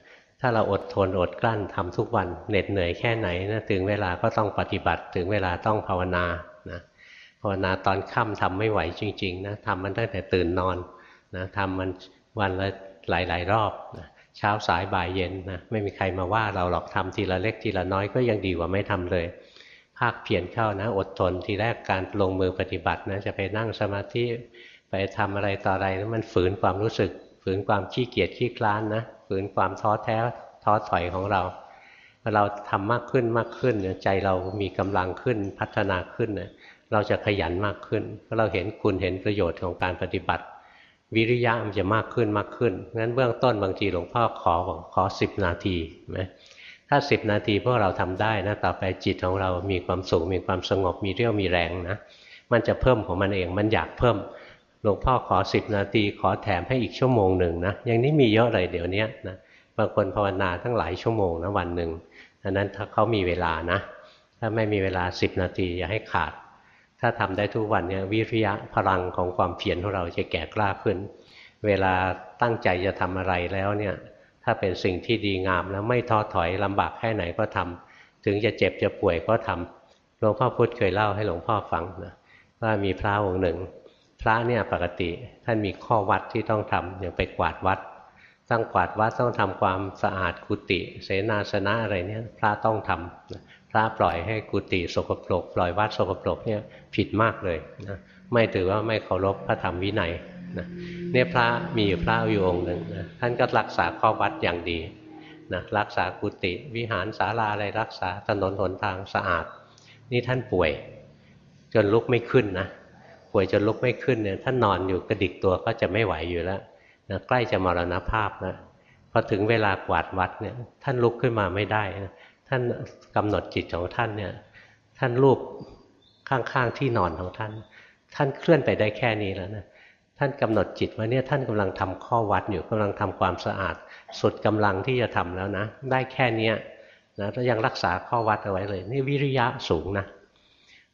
ถ้าเราอดทนอดกลั้นทำทุกวันเหน็ดเหนื่อยแค่ไหนนะถึงเวลาก็ต้องปฏิบัติ ถึงเวลาต้องภาวนานะภาวนาตอนค่ำทำไม่ไหวจริงๆนะทำมันตั้งแต่ตื่นนอนนะทำมันวันละหลายๆ รอบนะเช้าสายบ่ายเย็นนะไม่มีใครมาว่าเราหรอกทำทีละเล็กทีละน้อยก็ยังดีกว่าไม่ทำเลย ภาคเพียรเข้านะ อดทนทีแรกการลงมือปฏิบัตินะจะไปนั่งสมาธิไปทำอะไรต่ออะไรนะมันฝืนความรู้สึก ฝืนความขี้เกียจขี้คลานนะ ฝืนความท้อแท้ท้อถอยของเราเราทำมากขึ้นมากขึ้นใจเรามีกำลังขึ้นพัฒนาขึ้นเราจะขยันมากขึ้นเพราะเราเห็นคุณเห็นประโยชน์ของการปฏิบัติ วิริยะมันจะมากขึ้นมากขึ้นงั้นเบื้องต้นบางทีหลวงพ่อขอขอสิบนาทีไหมถ้าสิบนาทีพวกเราทำได้นะต่อไปจิตของเรามีความสุขมีความสงบมีเรี่ยวมีแรงนะมันจะเพิ่มของมันเองมันอยากเพิ่ม หลวงพ่อขอสิบนาทีขอแถมให้อีกชั่วโมงหนึ่งนะอย่างนี้มีเยอะเลยเดี๋ยวนี้นะบางคนภาวนาทั้งหลายชั่วโมงนะวันหนึ่งอันนั้นถ้าเขามีเวลานะ ถ้าไม่มีเวลาสิบนาทีอย่าให้ขาด ถ้าทำได้ทุกวันเนี่ยวิริยะพลังของความเพียรของเราจะแก่กล้าขึ้น เวลาตั้งใจจะทำอะไรแล้วเนี่ยถ้าเป็นสิ่งที่ดีงามแล้วไม่ท้อถอยลำบากแค่ไหนก็ทำถึงจะเจ็บจะป่วยก็ทำหลวงพ่อพุธเคยเล่าให้หลวงพ่อฟังนะว่ามีพระองค์หนึ่ง พระเนี่ยปกติท่านมีข้อวัดที่ต้องทำอย่างไปกวาดวัด ต้องกวาดวัดต้องทำความสะอาดกุฏิเสนาสนะอะไรเนี่ยพระต้องทำพระปล่อยให้กุฏิสกปรกปล่อยวัดสกปรกเนี่ยผิดมากเลยนะไม่ถือว่าไม่เคารพพระธรรมวินัยนะเนี่ยพระมีอยู่พระอยู่องค์หนึ่งนะท่านก็รักษาข้อวัดอย่างดีนะรักษากุฏิวิหารศาลาอะไรรักษาถนนหนทางสะอาด นี่ท่านป่วย จนลุกไม่ขึ้นนะ ป่วยจนลุกไม่ขึ้นเนี่ยท่านนอนอยู่กระดิกตัวก็จะไม่ไหวอยู่แล้วนะใกล้จะมรณภาพนะพอถึงเวลากวาดวัดเนี่ยท่านลุกขึ้นมาไม่ได้นะท่านกำหนดจิตของท่านเนี่ยท่านรูปข้างๆที่นอนของท่าน ท่านเคลื่อนไปได้แค่นี้แล้วนะท่านกำหนดจิตว่าเนี่ยท่านกำลังทำข้อวัดอยู่กำลังทำความสะอาด สุดกำลังที่จะทำแล้วนะ ได้แค่เนี้ยนะแล้วยังรักษาข้อวัดเอาไว้เลย นี่วิริยะสูงนะ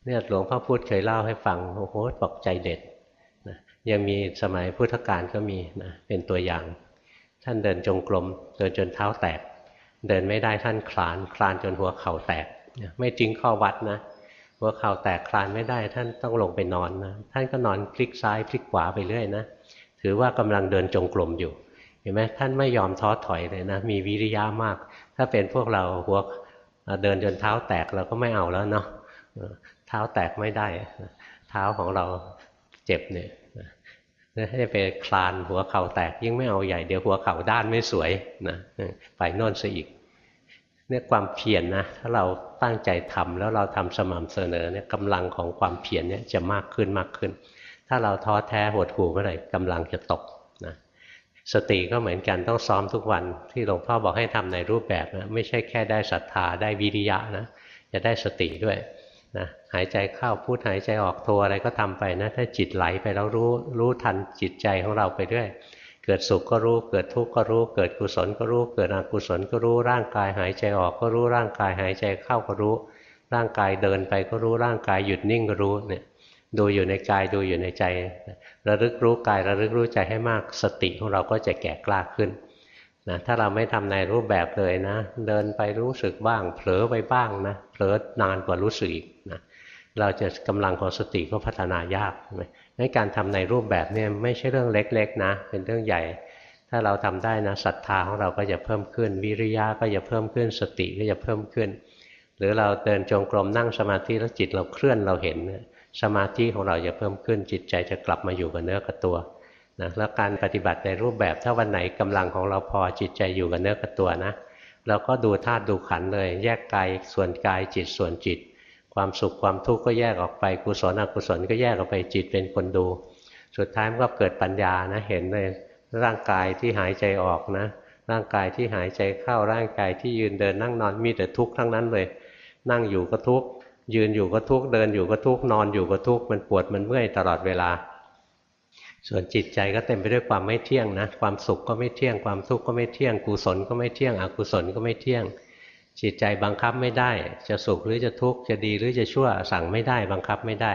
เนี่ยหลวงพ่อพูดเคยเล่าให้ฟังโอ้โหบอกใจเด็ดยังมีสมัยพุทธกาลก็มีนะเป็นตัวอย่าง ท่านเดินจงกรมเดินจนเท้าแตก เดินไม่ได้ท่านคลานคลานจนหัวเข่าแตก ไม่จริงข้อวัดนะหัวเข่าแตกคลานไม่ได้ท่านต้องลงไปนอนนะท่านก็นอนพลิกซ้ายพลิกขวาไปเรื่อยนะถือว่ากำลังเดินจงกรมอยู่เห็นไหมท่านไม่ยอมท้อถอยเลยนะมีวิริยะมาก ถ้าเป็นพวกเราหัวเดินจนเท้าแตกเราก็ไม่เอาแล้วเนาะ เท้าแตกไม่ได้ เท้าของเราเจ็บเนี่ยให้ไปคลานหัวเข่าแตกยิ่งไม่เอาใหญ่เดี๋ยวหัวเข่าด้านไม่สวยนะไปน่นซะอีกเนี่ยความเพียรนนะถ้าเราตั้งใจทำแล้วเราทำสม่ำเสมอเนี่ยกำลังของความเพียรเนี่ยจะมากขึ้นมากขึ้น ถ้าเราท้อแท้หดหู่เมื่อไหร่กำลังจะตกนะสติก็เหมือนกันต้องซ้อมทุกวันที่หลวงพ่อบอกให้ทำในรูปแบบนะไม่ใช่แค่ได้ศรัทธาได้วิริยะนะจะได้สติด้วย นะหายใจเข้าพูดหายใจออกโทอะไรก็ทำไปนะถ้าจิตไหลไปแล้วรู้รู้ทันจิตใจของเราไปด้วย เกิดสุขก็รู้ เกิดทุกข์ก็รู้ เกิดกุศลก็รู้ เกิดอกุศลก็รู้ร่างกายหายใจออกก็รู้ร่างกายหายใจเข้าก็รู้ ร่างกายเดินไปก็รู้ร่างกายหยุดนิ่งก็รู้เนี่ยดูอยู่ในกายดูอยู่ในใจ ระลึกรู้กายระลึกรู้ใจให้มาก สติของเราก็จะแก่กล้าขึ้น นะถ้าเราไม่ทำในรูปแบบเลยนะ เดินไปรู้สึกบ้าง เผลอไปบ้างนะเผลอนานกว่ารู้สึกอีกนะเราจะกำลังของสติก็พัฒนายากใช่ไหมในการทำในรูปแบบเนี่ยไม่ใช่เรื่องเล็กๆนะ เป็นเรื่องใหญ่ ถ้าเราทำได้นะศรัทธาของเราก็จะเพิ่มขึ้น วิริยะก็จะเพิ่มขึ้นสติก็จะเพิ่มขึ้น หรือเราเดินจงกรมนั่งสมาธิแล้วจิตเราเคลื่อนเราเห็น สมาธิของเราจะเพิ่มขึ้นจิตใจจะกลับมาอยู่กับเนื้อกับตัว นะแล้วการปฏิบัติในรูปแบบถ้าวันไหนกำลังของเราพอจิตใจอยู่กับเนื้อกับตัวนะเราก็ดูธาตุดูขันเลย แยกกายส่วนกายจิตส่วนจิต ความสุขความทุกข์ก็แยกออกไปกุศลอกุศลก็แยกออกไปจิตเป็นคนดู สุดท้ายมันก็เกิดปัญญานะเห็นเลยร่างกายที่หายใจออกนะ ร่างกายที่หายใจเข้าร่างกายที่ยืนเดินนั่งนอนมีแต่ทุกข์ทั้งนั้นเลย นั่งอยู่ก็ทุกข์ยืนอยู่ก็ทุกข์เดินอยู่ก็ทุกข์นอนอยู่ก็ทุกข์มันปวดมันเมื่อยตลอดเวลา ส่วนจิตใจก็เต็มไปด้วยความไม่เที่ยงนะ ความสุขก็ไม่เที่ยง ความทุกข์ก็ไม่เที่ยง กุศลก็ไม่เที่ยง อกุศลก็ไม่เที่ยง จิตใจบังคับไม่ได้ จะสุขหรือจะทุกข์ จะดีหรือจะชั่ว สั่งไม่ได้ บังคับไม่ได้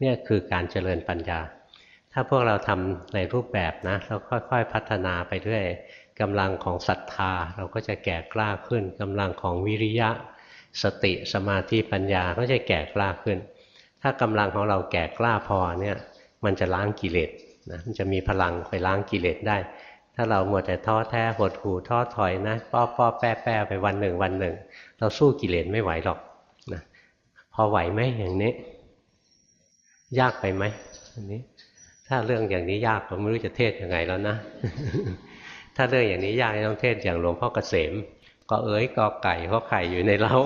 เนี่ยคือการเจริญปัญญา ถ้าพวกเราทำในรูปแบบนะ เราค่อยๆ พัฒนาไปเรื่อยกำลังของศรัทธา เราก็จะแก่กล้าขึ้นกำลังของวิริยะ สติ สมาธิ ปัญญา ก็จะแก่กล้าขึ้น ถ้ากำลังของเราแก่กล้าพอเนี่ย มันจะล้างกิเลส นะมันจะมีพลังไปล้างกิเลสได้ ถ้าเราหมดแต่ท้อแท้หดหู่ท้อถอยนะป้อป้อแป้แป้ไปวันหนึ่งวันหนึ่ง เราสู้กิเลสไม่ไหวหรอกนะพอไหวไหมอย่างนี้ ยากไปไหมอันนี้ ถ้าเรื่องอย่างนี้ยากผมไม่รู้จะเทศยังไงแล้วนะ ถ้าเรื่องอย่างนี้ยากต้องเทศอย่างหลวงพ่อเกษมก็เอ๋ยก็ไก่ก็ไข่อยู่ในเล้า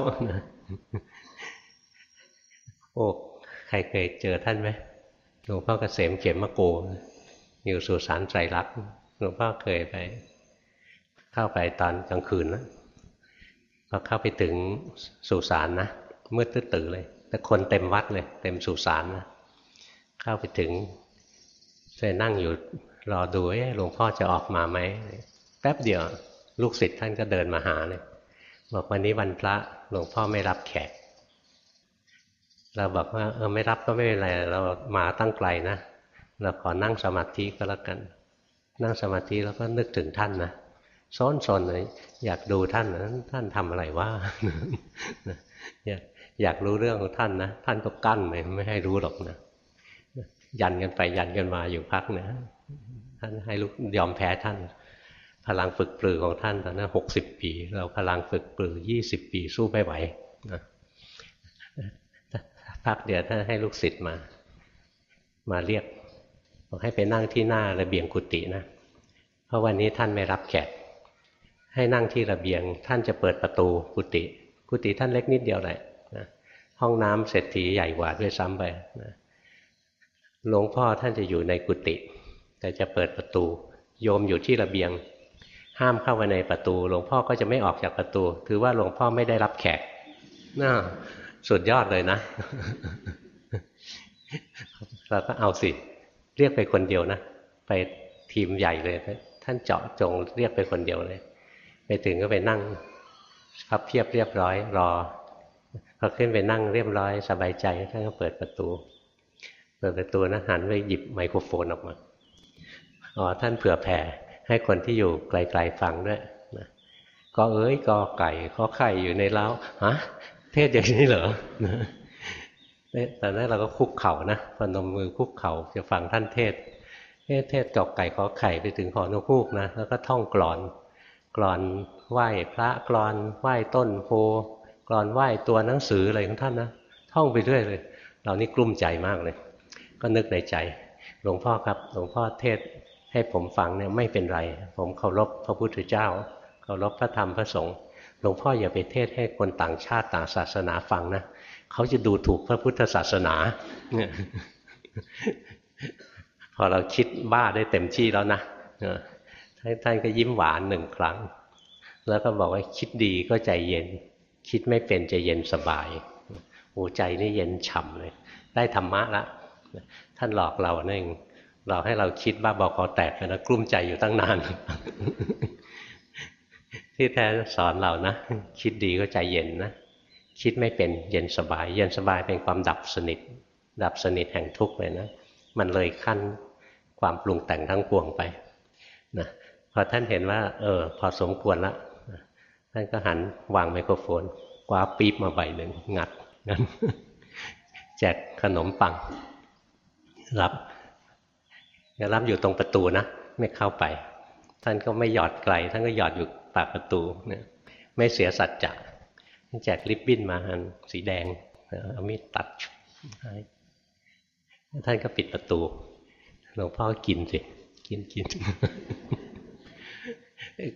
โอ้ใครเคยเจอท่านไหม หลวงพ่อเกษมเข็มมะโก อยู่สุสานไตรลักษณ์หลวงพ่อเคยไป เข้าไปตอนกลางคืนนะพอเข้าไปถึงสุสานนะมืดตื้อเลย แต่คนเต็มวัดเลย เต็มสุสานนะเข้าไปถึงเลยนั่งอยู่รอดูหลวงพ่อจะออกมาไหมแป๊บเดียว ลูกศิษย์ท่านก็เดินมาหาเลยบอกวันนี้วันพระหลวงพ่อไม่รับแขก เราบอกว่าเออไม่รับก็ไม่เป็นไรเรามาตั้งไกลนะเราขอนั่งสมาธิก็แล้วกัน นั่งสมาธิแล้วก็นึกถึงท่านนะซ้อนซนเลยอยากดูท่านนะท่านทำอะไรวะอยากอยากรู้เรื่องของท่านนะท่านก็กั้นเลยไม่ให้รู้หรอกนะยันกันไปยันกันมาอยู่พักนะท่านให้ลูกยอมแพ้ท่าน พลังฝึกปรือของท่านตอนนั้นหกสิบปี เราพลังฝึกปรือยี่สิบปีสู้ไม่ไหวนะ พักเดียวท่านให้ลูกศิษย์มา มาเรียกบอกให้ไปนั่งที่หน้าระเบียงกุฏินะ เพราะวันนี้ท่านไม่รับแขก ให้นั่งที่ระเบียง ท่านจะเปิดประตูกุฏิ กุฏิท่านเล็กนิดเดียวเลยนะห้องน้ำเศรษฐีใหญ่กว่าด้วยซ้ำไปนะหลวงพ่อท่านจะอยู่ในกุฏิ แต่จะเปิดประตู โยมอยู่ที่ระเบียง ห้ามเข้าไปในประตู หลวงพ่อก็จะไม่ออกจากประตู ถือว่าหลวงพ่อไม่ได้รับแขกน่า สุดยอดเลยนะเราก็เอาสิ เรียกไปคนเดียวนะ ไปทีมใหญ่เลย ท่านเจาะจงเรียกไปคนเดียวเลย ไปถึงก็ไปนั่งพับเพียบเรียบร้อย รอพอขึ้นไปนั่งเรียบร้อย สบายใจท่านก็เปิดประตู เปิดประตูนะหันไปหยิบไมโครโฟนออกมาอ๋อท่านเผื่อแผ่ให้คนที่อยู่ไกลๆฟังด้วยนะก็เอ้ยก็ไก่ก็ไข่อยู่ในเล้าฮะ เทศอย่างนี้เหรอตอนนั้นเราก็คุกเข่านะพนมมือคุกเข่าจะฟังท่านเทศเทศกอกไก่ขอไข่ไปถึงขอนกคูกนะแล้วก็ท่องกรอนกรอนไหว้พระกรอนไหว้ต้นโพกรอนไหว้ตัวหนังสืออะไรของท่านนะท่องไปเรื่อยเลยเรานี่กลุ้มใจมากเลย ก็นึกในใจ หลวงพ่อครับ หลวงพ่อเทศให้ผมฟังเนี่ยไม่เป็นไร ผมเคารพพระพุทธเจ้า เคารพพระธรรมพระสงฆ์ หลวงพ่ออย่าไปเทศให้คนต่างชาติต่างศาสนาฟังนะเขาจะดูถูกพระพุทธศาสนาเนี่ยพอเราคิดบ้าได้เต็มที่แล้วนะท่านก็ยิ้มหวานหนึ่งครั้ง แล้วก็บอกว่าคิดดีก็ใจเย็น คิดไม่เป็นใจเย็นสบายโอ้ใจนี่เย็นฉ่ำเลย ได้ธรรมะละท่านหลอกเราเองหลอกให้เราคิดบ้าบอกคอแตกนะกลุ้มใจอยู่ตั้งนาน ที่แท้สอนเรานะ คิดดีก็ใจเย็นนะ คิดไม่เป็นเย็นสบาย เย็นสบายเป็นความดับสนิท ดับสนิทแห่งทุกข์เลยนะ มันเลยขั้นความปรุงแต่งทั้งปวงไปนะพอท่านเห็นว่า เออ พอสมควรแล้วท่านก็หันวางไมโครโฟนคว้าปี๊บมาใบหนึ่งงัดงั้นแจกขนมปัง รับรับอยู่ตรงประตูนะ ไม่เข้าไป ท่านก็ไม่หยอดไกล ท่านก็หยอดอยู่ปากประตูเนี่ยไม่เสียสัจจะแจกลิปบิ้นมาอันสีแดงเอามีดตัดท่านก็ปิดประตูหลวงพ่อกินสิกินกิน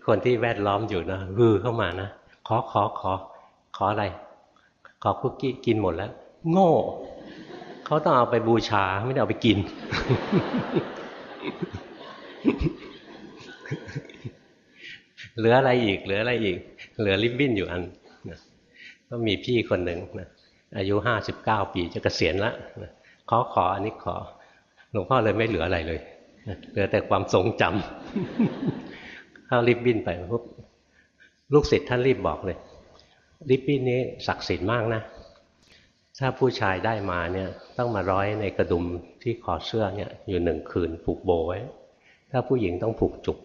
คนที่แวดล้อมอยู่นะฮือเข้ามานะขอขอขอขออะไร ขอคุกกี้กินหมดแล้ว โง่เขาต้องเอาไปบูชาไม่ได้เอาไปกิน เหลืออะไรอีก เหลืออะไรอีก เหลือลิปบิ้นอยู่อันก็มีพี่คนหนึ่งนะอายุห้าสิบเก้าปีจะเกษียณแล้วขอขออันนี้ขอหลวงพ่อเลยไม่เหลืออะไรเลยเหลือแต่ความทรงจำเข้าริบบิ้นไปปุ๊บลูกศิษย์ท่านรีบบอกเลยริบบิ้นนี้ศักดิ์สิทธิ์มากนะถ้าผู้ชายได้มาเนี่ยต้องมาร้อยในกระดุมที่คอเสื้อเนี่ยอยู่หนึ่งคืนผูกโบไว้ ถ้าผู้หญิงต้องผูกจุก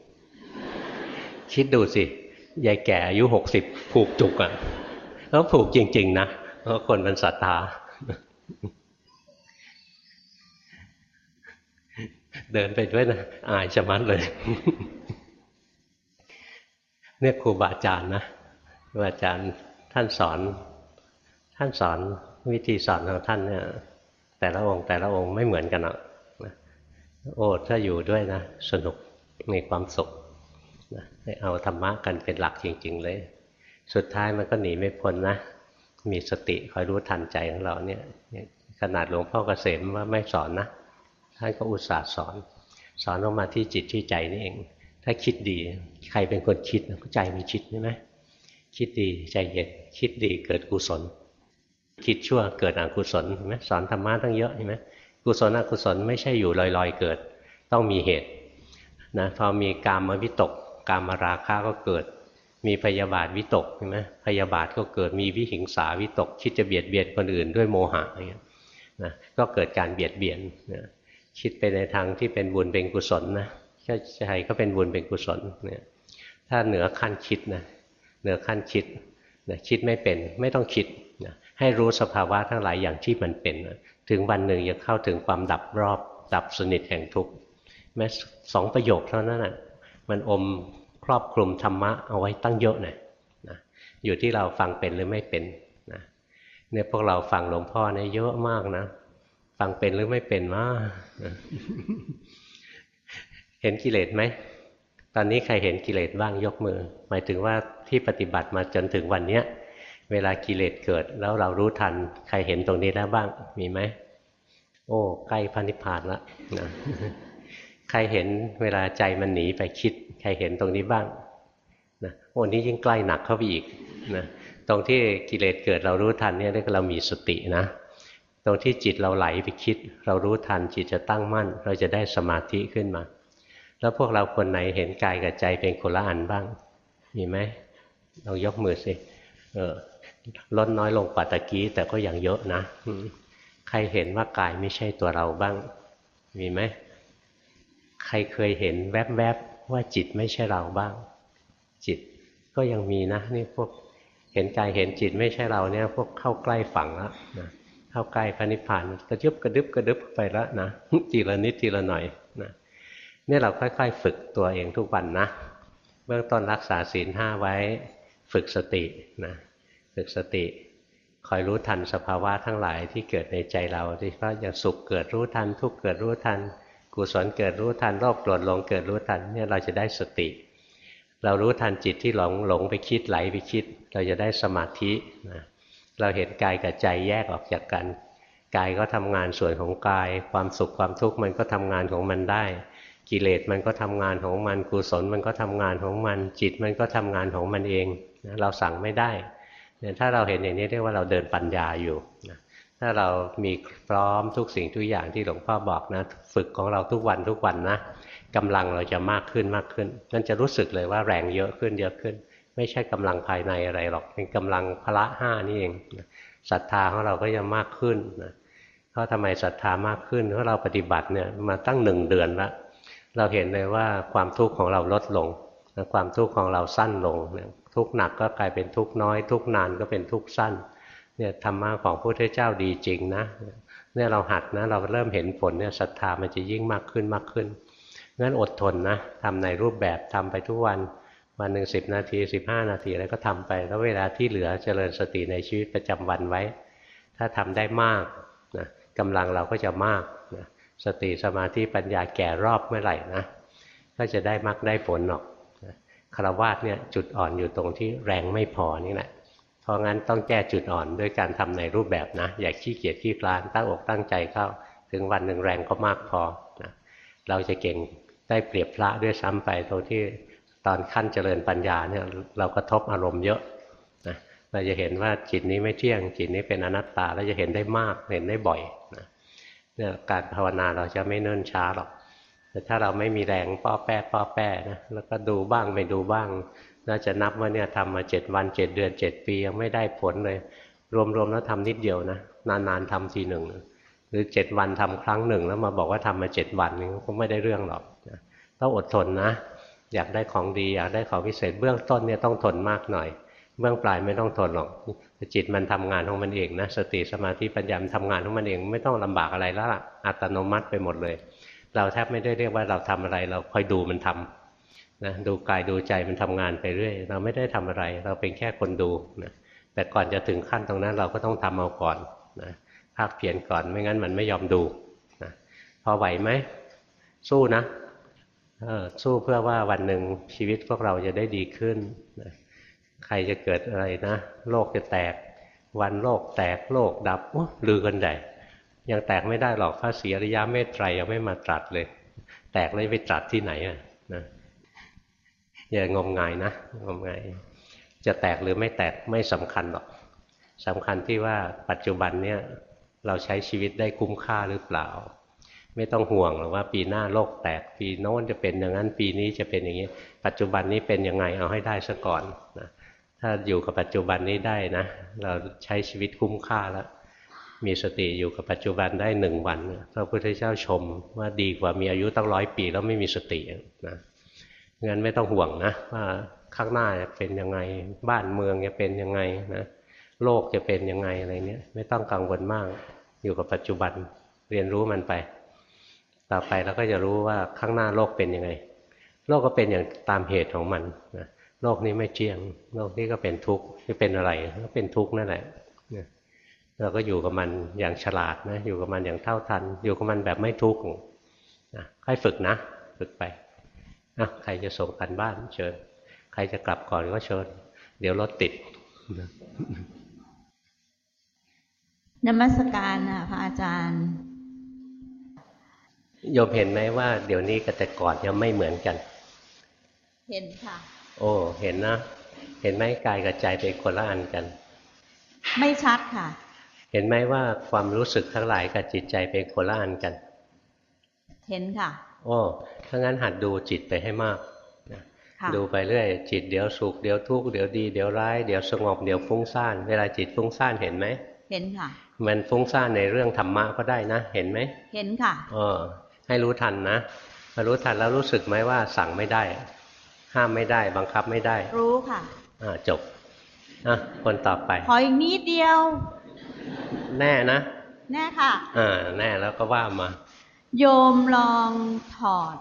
คิดดูสิยายแก่อายุหกสิบผูกจุกอะ่ะแล้วผูกจริง ๆ นะเพราะคนมันศรัทธาเดินไปด้วยนะอายชะมัดเลย เนี่ยครูบาอาจารย์นะครูบาอาจารย์ท่านสอน ท่านสอนวิธีสอนของท่านเนี่ย แต่ละองค์แต่ละองค์ไม่เหมือนกันอะโอ้ถ้าอยู่ด้วยนะ สนุกมีความสุข เอาธรรมะกันเป็นหลักจริง ๆ เลย สุดท้ายมันก็หนีไม่พ้นนะ มีสติคอยรู้ทันใจของเราเนี่ย ขนาดหลวงพ่อเกษมว่าไม่สอนนะท่านก็อุตส่าห์สอน สอนลงมาที่จิตที่ใจนี่เอง ถ้าคิดดีใครเป็นคนคิดใจมีคิดใช่ไหมคิดดีใจเย็นคิดดีเกิดกุศล คิดชั่วเกิดอกุศลเห็นไหมสอนธรรมะตั้งเยอะเห็นไหมกุศลอกุศลไม่ใช่อยู่ลอยๆเกิด ต้องมีเหตุนะพอมีกามวิตก กามราคะก็เกิด มีพยาบาทวิตกใช่ไหมพยาบาทก็เกิดมีวิหิงสาวิตก คิดจะเบียดเบียนคนอื่นด้วยโมหะอย่างเงี้ยนะก็เกิดการเบียดเบียนนะคิดไปในทางที่เป็นบุญเป็นกุศลนะใจก็เป็นบุญเป็นกุศลเนี่ยถ้าเหนือขั้นคิดนะเหนือขั้นคิดนะคิดไม่เป็นไม่ต้องคิดนะให้รู้สภาวะทั้งหลายอย่างที่มันเป็นนะถึงวันหนึ่งจะเข้าถึงความดับรอบดับสนิทแห่งทุกข์แม้สองประโยคเท่านั้นนะ มันอมครอบคลุมธรรมะเอาไว้ตั้งเยอะนะนะอยู่ที่เราฟังเป็นหรือไม่เป็นนะเนี่ยพวกเราฟังหลวงพ่อเนี่ยเยอะมากนะ ฟังเป็นหรือไม่เป็นวะเห็นกิเลสไหมตอนนี้ใครเห็นกิเลสบ้างยกมือ หมายถึงว่าที่ปฏิบัติมาจนถึงวันเนี้ยเวลากิเลสเกิดแล้วเรารู้ทัน ใครเห็นตรงนี้แล้วบ้างมีไหมโอ้ใกล้พันิพานละนะ ใครเห็นเวลาใจมันหนีไปคิด ใครเห็นตรงนี้บ้างนะโอ้นี้ยิ่งใกล้หนักเข้าไปอีกนะตรงที่กิเลสเกิดเรารู้ทันเนี่ยเรียกเรามีสตินะ ตรงที่จิตเราไหลไปคิด เรารู้ทันจิตจะตั้งมั่น เราจะได้สมาธิขึ้นมา แล้วพวกเราคนไหนเห็นกายกับใจเป็นคนละอันบ้าง มีไหมเรายกมือสิเออลดน้อยลงกว่าตะกี้ แต่ก็ยังเยอะนะ ใครเห็นว่ากายไม่ใช่ตัวเราบ้าง มีไหม ใครเคยเห็นแวบๆว่าจิตไม่ใช่เราบ้าง จิตก็ยังมีนะนี่พวกเห็นกายเห็นจิตไม่ใช่เราเนี่ย พวกเข้าใกล้ฝั่งแล้วนะเข้าใกล้พระนิพพานกระยุบกระดึบกระดึบไปแล้วนะทีละนิดทีละหน่อยนะนี่เราค่อย ๆ ฝึกตัวเองทุกวันนะ เบื้องต้นรักษาศีลห้าไว้ฝึกสตินะฝึกสติคอยรู้ทันสภาวะทั้งหลายที่เกิดในใจเราที่ว่าอย่างสุขเกิดรู้ทัน ทุกเกิดรู้ทัน กุศลเกิดรู้ทันโลภโกรธหลงเกิดรู้ทันเนี่ยเราจะได้สติ เรารู้ทันจิตที่หลงหลงไปคิดไหลไปคิด เราจะได้สมาธินะเราเห็นกายกับใจแยกออกจากกันกายก็ทำงานส่วนของกาย ความสุขความทุกข์มันก็ทำงานของมันได้ กิเลสมันก็ทำงานของมันกุศลมันก็ทำงานของมัน จิตมันก็ทำงานของมันเอง เราสั่งไม่ได้เนี่ยถ้าเราเห็นอย่างนี้เรียกว่าเราเดินปัญญาอยู่นะ ถ้าเรามีพร้อมทุกสิ่งทุกอย่างที่หลวงพ่อบอกนะ ฝึกของเราทุกวันทุกวันนะกำลังเราจะมากขึ้นมากขึ้นนั่นจะรู้สึกเลยว่าแรงเยอะขึ้นเยอะขึ้น ไม่ใช่กำลังภายในอะไรหรอก เป็นกำลังพละห้านี่เองศรัทธาของเราก็จะมากขึ้นนะเพราะทำไมศรัทธามากขึ้นเพราะเราปฏิบัติเนี่ยมาตั้งหนึ่งเดือนแล้วเราเห็นเลยว่าความทุกข์ของเราลดลงความทุกข์ของเราสั้นลงทุกข์หนักก็กลายเป็นทุกข์น้อย ทุกข์นานก็เป็นทุกข์สั้น เนี่ยธรรมะของพระพุทธเจ้าดีจริงนะเนี่ยเราหัดนะเราเริ่มเห็นผลเนี่ยศรัทธามันจะยิ่งมากขึ้นมากขึ้นงั้นอดทนนะทำในรูปแบบทำไปทุกวันวันหนึ่งสิบนาทีสิบห้านาทีอะไรก็ทำไป แล้วเวลาที่เหลือเจริญสติในชีวิตประจำวันไว้ ถ้าทำได้มากนะกำลังเราก็จะมากนะสติสมาธิปัญญาแก่รอบเมื่อไหร่นะก็จะได้มากได้ผลหรอกคารวาสเนี่ยจุดอ่อนอยู่ตรงที่แรงไม่พอนี่แหละ เพราะงั้นต้องแก้จุดอ่อนด้วยการทำในรูปแบบนะ อย่าขี้เกียจขี้คลานตั้งอกตั้งใจเข้า ถึงวันหนึ่งแรงก็มากพอนะเราจะเก่งได้เปรียบพระด้วยซ้ำไปตรงที่ตอนขั้นเจริญปัญญาเนี่ยเรากระทบอารมณ์เยอะนะเราจะเห็นว่าจิตนี้ไม่เที่ยงจิตนี้เป็นอนัตตาเราจะเห็นได้มากเห็นได้บ่อยนะเนี่ยการภาวนาเราจะไม่เนิ่นช้าหรอกแต่ถ้าเราไม่มีแรงป้อแป้ป้อแป้นะแล้วก็ดูบ้างไม่ดูบ้าง น่าจะนับว่าเนี่ยทำมาเจ็ดวันเจ็ดเดือนเจ็ดปียังไม่ได้ผลเลย รวมๆแล้วทำนิดเดียวนะนานๆทำทีหนึ่งหรือเจ็ดวันทำครั้งหนึ่งแล้วมาบอกว่าทำมาเจ็ดวันนี่ก็ไม่ได้เรื่องหรอกต้องอดทนนะ อยากได้ของดีอยากได้ของพิเศษเบื้องต้นเนี่ยต้องทนมากหน่อย เบื้องปลายไม่ต้องทนหรอกจิตมันทำงานของมันเองนะสติสมาธิปัญญาทำงานของมันเองไม่ต้องลำบากอะไรแล้วล่ะอัตโนมัติไปหมดเลย เราแทบไม่ได้เรียกว่าเราทำอะไร เราคอยดูมันทำ นะดูกายดูใจมันทำงานไปเรื่อย เราไม่ได้ทำอะไร เราเป็นแค่คนดูนะแต่ก่อนจะถึงขั้นตรงนั้นเราก็ต้องทำเอาก่อนนะภาคเพียรก่อนไม่งั้นมันไม่ยอมดูนะพอไหวไหมสู้นะเออสู้เพื่อว่าวันหนึ่งชีวิตพวกเราจะได้ดีขึ้นนะใครจะเกิดอะไรนะ โลกจะแตก วันโลกแตกโลกดับลือกันใหญ่ยังแตกไม่ได้หรอกพระศรีอริยะเมตไตรยังไม่มาตรัสเลย แตกเลยไปตรัสที่ไหนอะ อย่างมงายนะงมงายจะแตกหรือไม่แตกไม่สำคัญหรอกสำคัญที่ว่าปัจจุบันเนี่ยเราใช้ชีวิตได้คุ้มค่าหรือเปล่า ไม่ต้องห่วงหรอกว่าปีหน้าโลกแตกปีโน้นจะเป็นอย่างนั้นปีนี้จะเป็นอย่างนี้ ปัจจุบันนี้เป็นยังไงเอาให้ได้ซะก่อนนะถ้าอยู่กับปัจจุบันนี้ได้นะ เราใช้ชีวิตคุ้มค่าแล้ว มีสติอยู่กับปัจจุบันได้หนึ่งวันพระพุทธเจ้าชมว่าดีกว่ามีอายุตั้งร้อยปีแล้วไม่มีสตินะ งั้นไม่ต้องห่วงนะว่าข้างหน้าจะเป็นยังไง บ้านเมืองจะเป็นยังไงนะโลกจะเป็นยังไงอะไรเนี้ยไม่ต้องกังวลมาก อยู่กับปัจจุบันเรียนรู้มันไป ต่อไปเราก็จะรู้ว่าข้างหน้าโลกเป็นยังไง โลกก็เป็นอย่างตามเหตุของมันนะโลกนี้ไม่เจียง โลกนี้ก็เป็นทุกข์จะเป็นอะไรก็เป็นทุกข์นั่นแหละเราก็อยู่กับมันอย่างฉลาดนะอยู่กับมันอย่างเท่าทัน อยู่กับมันแบบไม่ทุกข์ค่อยฝึกนะ ฝึกไป นะใครจะส่งกันบ้านเชิญ ใครจะกลับก่อนก็เชิญ เดี๋ยวรถติดนะนมัสการนะพระอาจารย์โยมเห็นไหมว่า เดี๋ยวนี้กับแต่ก่อนยังไม่เหมือนกัน เห็นค่ะ โอ้เห็นนะ เห็นไหมกายกับใจเป็นคนละอันกัน ไม่ชัดค่ะ เห็นไหมว่าความรู้สึกทั้งหลายกับจิตใจเป็นคนละอันกัน เห็นค่ะ โอ้ถ้างั้นหัดดูจิตไปให้มากดูไปเรื่อยจิตเดี๋ยวสุขเดี๋ยวทุกข์เดี๋ยวดีเดี๋ยวร้ายเดี๋ยวสงบเดี๋ยวฟุ้งซ่าน เวลาจิตฟุ้งซ่านเห็นไหมเห็นค่ะ มันฟุ้งซ่านในเรื่องธรรมะก็ได้นะ เห็นไหมเห็นค่ะเออให้รู้ทันนะพอรู้ทันแล้วรู้สึกไหมว่าสั่งไม่ได้ ห้ามไม่ได้บังคับไม่ได้ รู้ค่ะอ่าจบอะคนต่อไปขออีกนิดเดียว แน่นะ แน่ค่ะอ่าแน่แล้วก็ว่ามา โยมลองถอด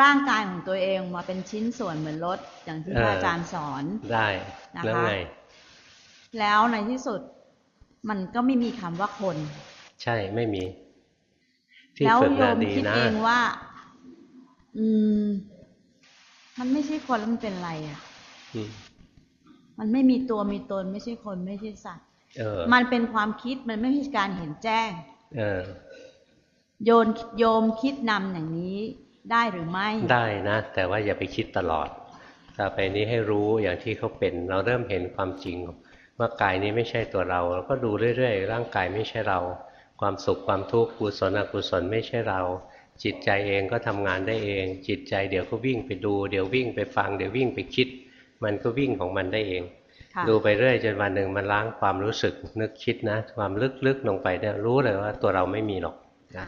ร่างกายของตัวเองมาเป็นชิ้นส่วนเหมือนรถอย่างที่อาจารย์สอนได้แล้วไงแล้วในที่สุดมันก็ไม่มีคำว่าคน ใช่ไม่มีแล้วโยมคิดเองว่า อืม มันไม่ใช่คนแล้วมันเป็นอะไรอะมันไม่มีตัวมีตน ไม่ใช่คนไม่ใช่สัตว์มันเป็นความคิดมันไม่ใช่การเห็นแจ้ง เออ โยนโยมคิดนำอย่างนี้ได้หรือไม่ได้นะ แต่ว่าอย่าไปคิดตลอดต่อไปนี้ให้รู้อย่างที่เขาเป็น เราเริ่มเห็นความจริงว่ากายนี้ไม่ใช่ตัวเราเราก็ดูเรื่อยๆร่างกายไม่ใช่เรา ความสุขความทุกข์กุศลอกุศลไม่ใช่เรา จิตใจเองก็ทำงานได้เอง จิตใจเดี๋ยวก็วิ่งไปดู เดี๋ยววิ่งไปฟัง เดี๋ยววิ่งไปคิด มันก็วิ่งของมันได้เอง ดูไปเรื่อยจนวันหนึ่งมันล้างความรู้สึกนึกคิดนะ ความลึกๆลงไปเนี่ยรู้เลยว่าตัวเราไม่มีหรอกนะ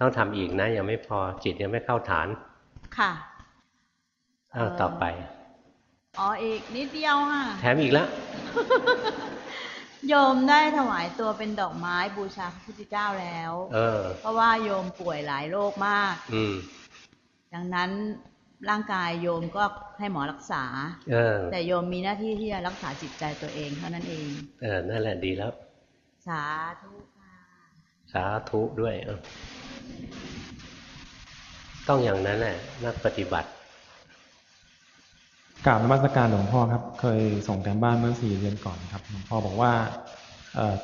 ต้องทำอีกนะ ยังไม่พอจิตยังไม่เข้าฐาน ค่ะอ้าวต่อไป อ๋ออีกนิดเดียวค่ะ แถมอีกแล้ว โยมได้ถวายตัวเป็นดอกไม้บูชาพระพุทธเจ้าแล้ว เออ เพราะว่าโยมป่วยหลายโรคมาก อืม ดังนั้นร่างกายโยมก็ให้หมอรักษา เออ แต่โยมมีหน้าที่ที่จะรักษาจิตใจตัวเองเท่านั้นเอง เออ นั่นแหละดีแล้ว สาธุค่ะ สาธุด้วย ต้องอย่างนั้นแหละนักปฏิบัติกราบนมัสการหลวงพ่อครับ เคยส่งการบ้านเมื่อสี่เดือนก่อนครับหลวงพ่อบอกว่า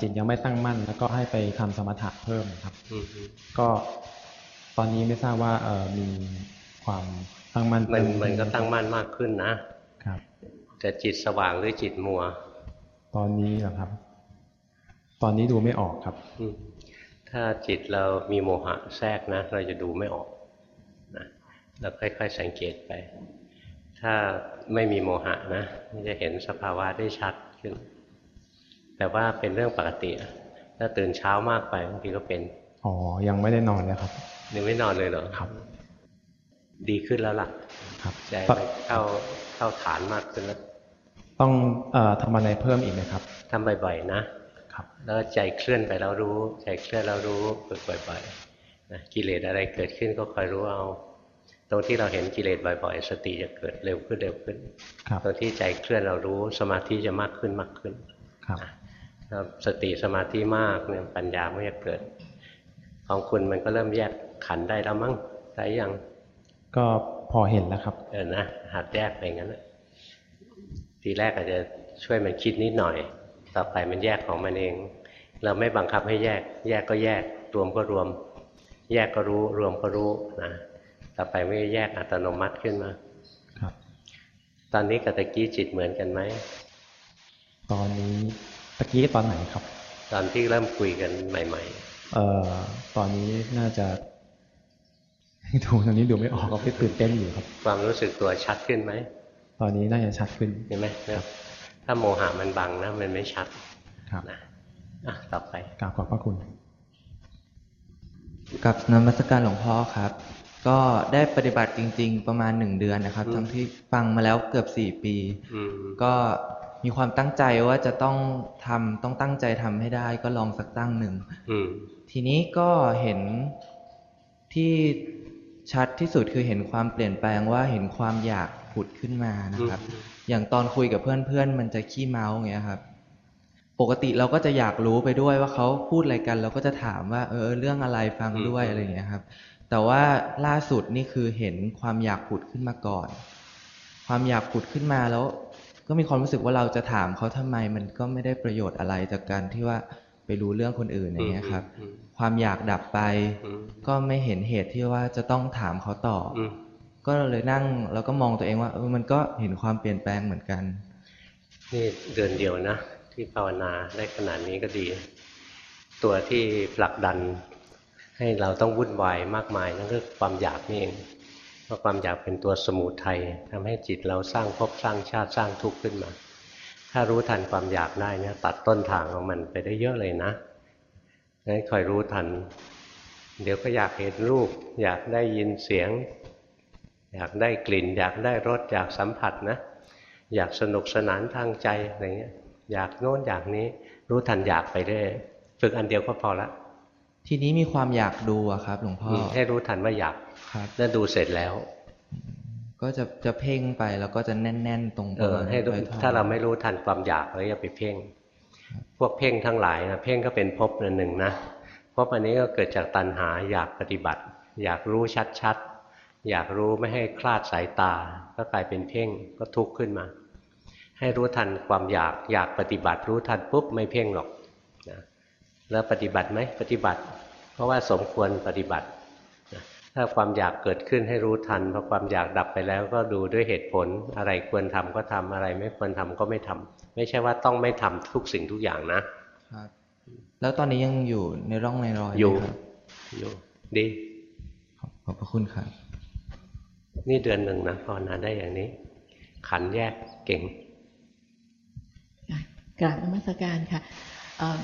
จิตยังไม่ตั้งมั่น แล้วก็ให้ไปทำสมถะเพิ่มครับก็ตอนนี้ไม่ทราบว่ามีความตั้งมั่นมันมันก็ตั้งมั่นมากขึ้นนะครับแต่จิตสว่างหรือจิตมัว ตอนนี้เหรอครับ ตอนนี้ดูไม่ออกครับ ถ้าจิตเรามีโมหะแทรกนะ เราจะดูไม่ออกนะเราค่อยๆสังเกตไป ถ้าไม่มีโมหะนะจะเห็นสภาวะได้ชัดขึ้น แต่ว่าเป็นเรื่องปกติ ถ้าตื่นเช้ามากไปบางทีก็เป็น อ๋อ ยังไม่ได้นอนเลยครับ ยังไม่นอนเลยเหรอ ครับ ดีขึ้นแล้วล่ะใจเข้าเข้าฐานมากขึ้นแล้ว ต้องอทำอะไรเพิ่มอีกไหมครับทำบ่อยๆนะ ครับแล้วใจเคลื่อนไปแล้วรู้ ใจเคลื่อนแล้วรู้ฝึกบ่อยกิเลสอะไรเกิดขึ้นก็คอยรู้เอา ตรงที่เราเห็นกิเลสบ่อยๆ สติจะเกิดเร็วขึ้นเร็วขึ้นตรงที่ใจเคลื่อนเรารู้สมาธิจะมากขึ้นมากขึ้นครับถ้าสติสมาธิมากเนี่ยปัญญาไม่จะเกิด ของคุณมันก็เริ่มแยกขันได้แล้วมั้งได้ยังก็พอเห็นแล้วครับเออนะหัดแยกไปงั้นนะทีแรกอาจจะช่วยมันคิดนิดหน่อย ต่อไปมันแยกของมันเอง เราไม่บังคับให้แยก แยกก็แยก รวมก็รวม แยกก็รู้ รวมก็รู้นะ ต่อไปไม่แยกอัตโนมัติขึ้นมา ครับ ตอนนี้กับตะกี้จิตเหมือนกันไหม ตอนนี้ตะกี้ตอนไหนครับ ตอนที่เริ่มคุยกันใหม่เอ่อ ตอนนี้น่าจะดูตอนนี้ดูไม่ออกก็ตื่นเต้นอยู่ครับๆความรู้สึกตัวชัดขึ้นไหม ตอนนี้น่าจะชัดขึ้น เห็นไหมนะ ถ้าโมหะมันบังนะมันไม่ชัดครับนะอะต่อไปกราบขอบพระคุณกับนมัสการหลวงพ่อครับ ก็ได้ปฏิบัติจริง ๆ ประมาณหนึ่งเดือนนะครับอืมทั้งที่ฟังมาแล้วเกือบสี่ปีอืมก็มีความตั้งใจว่าจะต้องทำต้องตั้งใจทำให้ได้ก็ลองสักตั้งหนึ่งอืมทีนี้ก็เห็นที่ชัดที่สุดคือเห็นความเปลี่ยนแปลงว่าเห็นความอยากผุดขึ้นมานะครับ อืมอย่างตอนคุยกับเพื่อนๆ มันจะขี้เมาอย่างเงี้ยครับ ปกติเราก็จะอยากรู้ไปด้วยว่าเขาพูดอะไรกัน เราก็จะถามว่า เออ เรื่องอะไรฟังด้วยอะไรอย่างเงี้ยครับ แต่ว่าล่าสุดนี่คือเห็นความอยากผุดขึ้นมาก่อน ความอยากผุดขึ้นมาแล้ว ก็มีความรู้สึกว่าเราจะถามเขาทำไม มันก็ไม่ได้ประโยชน์อะไรจากการที่ว่าไปรู้เรื่องคนอื่นอย่างเงี้ยครับอืมความอยากดับไปอืมก็ไม่เห็นเหตุที่ว่าจะต้องถามเขาต่อออืม ก็เลยนั่งแล้วก็มองตัวเองว่าเออมันก็เห็นความเปลี่ยนแปลงเหมือนกัน นี่เดือนเดียวนะ ที่ภาวนาได้ขนาดนี้ก็ดี ตัวที่ผลักดันให้เราต้องวุ่นวายมากมายนั่นก็ความอยากนี่เองเพราะความอยากเป็นตัวสมุทัยทำให้จิตเราสร้างภพสร้างชาติสร้างทุกข์ขึ้นมา ถ้ารู้ทันความอยากได้เนี่ยตัดต้นทางของมันไปได้เยอะเลยนะงั้นคอยรู้ทัน เดี๋ยวก็อยากเห็นรูป อยากได้ยินเสียง อยากได้กลิ่น อยากได้รสอยากสัมผัสนะ อยากสนุกสนานทางใจอะไรเงี้ยอยากโน้นอยากนี้รู้ทันอยากไปเรื่อยฝึกอันเดียวก็พอละ ทีนี้มีความอยากดูอะครับ หลวงพ่อให้รู้ทันว่าอยากครับนั่นดูเสร็จแล้ว ก็จะจะเพ่งไปแล้วก็จะแน่น ๆ ตรงเออให้รู้ท้ยทอยถ้าเราไม่รู้ทันความอยากแล้วอย่าไปเพ่ง พวกเพ่งทั้งหลายนะเพ่งก็เป็นภพหนึ่งนะภพอันนี้ก็เกิดจากตัณหาอยากปฏิบัติ อยากรู้ชัดๆ อยากรู้ไม่ให้คลาดสายตา ก็กลายเป็นเพ่งก็ทุกข์ขึ้นมา ให้รู้ทันความอยากอยากปฏิบัติรู้ทันปุ๊บไม่เพ่งหรอกนะแล้วปฏิบัติไหมปฏิบัติ เพราะว่าสมควรปฏิบัตินะถ้าความอยากเกิดขึ้นให้รู้ทันพอความอยากดับไปแล้วก็ดูด้วยเหตุผลอะไรควรทำก็ทำอะไร ไม่ควรทำก็ไม่ทำไม่ใช่ว่าต้องไม่ทำทุกสิ่งทุกอย่างนะครับแล้วตอนนี้ยังอยู่ในร่องในรอยไหมอยู่ครับอยู่ดีขอบขอบพระคุณครับ นี่เดือนหนึ่งนะภาวนาได้อย่างนี้ ขันแยกเก่งค่ะกราบนมัสการค่ะเอ่อ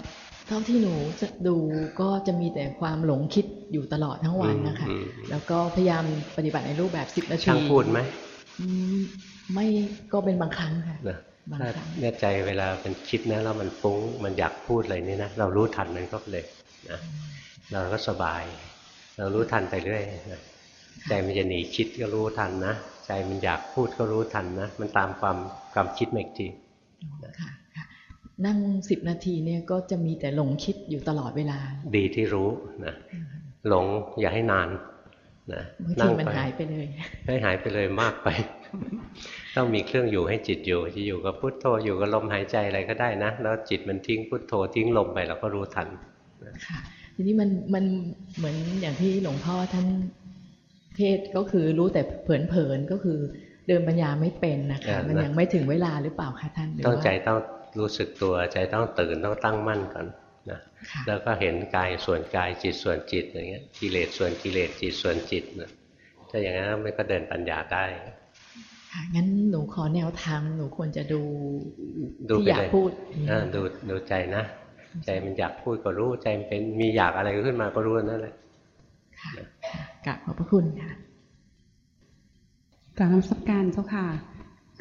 เท่าที่หนูจะดูก็จะมีแต่ความหลงคิดอยู่ตลอดทั้งวันนะคะอืมแล้วก็พยายามปฏิบัติในรูปแบบสิบนาทีช่างพูดไหมอืมไม่ก็เป็นบางครั้งค่ะนะบางถ้าครั้งเนี่ยใจเวลามันคิดนะแล้วมันฟุ้งมันอยากพูดอะไรนี่นะเรารู้ทันมันก็เลยนะเราก็สบาย เรารู้ทันไปเรื่อยนะ ใจมันจะหนีคิดก็รู้ทันนะ ใจมันอยากพูดก็รู้ทันนะ มันตามความความคิดมาอีกทีค่ะค่ะนั่งสิบนาทีเนี่ยก็จะมีแต่หลงคิดอยู่ตลอดเวลา ดีที่รู้นะหลงอย่าให้นานนะบางทีนั่งมันไปหายไปเลยให้หายไปเลยมากไป ต้องมีเครื่องอยู่ให้จิตอยู่จะอยู่กับพุทโธอยู่กับลมหายใจอะไรก็ได้นะ แล้วจิตมันทิ้งพุทโธทิ้งลมไปเราก็รู้ทันค่ะทีนี้มันมันเหมือนอย่างที่หลวงพ่อท่าน เทศน์ก็คือรู้แต่เผลอๆก็คือเดินปัญญาไม่เป็นนะคะเออมันนะยังไม่ถึงเวลาหรือเปล่าคะท่านหรือต้องว่าใจต้องรู้สึกตัวใจต้องตื่นต้องตั้งมั่นก่อนนะค่ะแล้วก็เห็นกายส่วนกายจิตส่วนจิตอย่างเงี้ยกิเลสส่วนกิเลสจิตส่วนจิตนะถ้าอย่างนั้นมันก็เดินปัญญาได้ค่ะงั้นหนูขอแนวทางหนูควรจะดูดูที่ไปอยากเลยพูดอ่าดูดูใจนะใจมันอยากพูดก็รู้ใจมันเป็นมีอยากอะไรขึ้นมาก็รู้นั่นแหละค่ะค่ะ กราบขอบพระคุณค่ะกราบนมัสการเจ้าค่ะ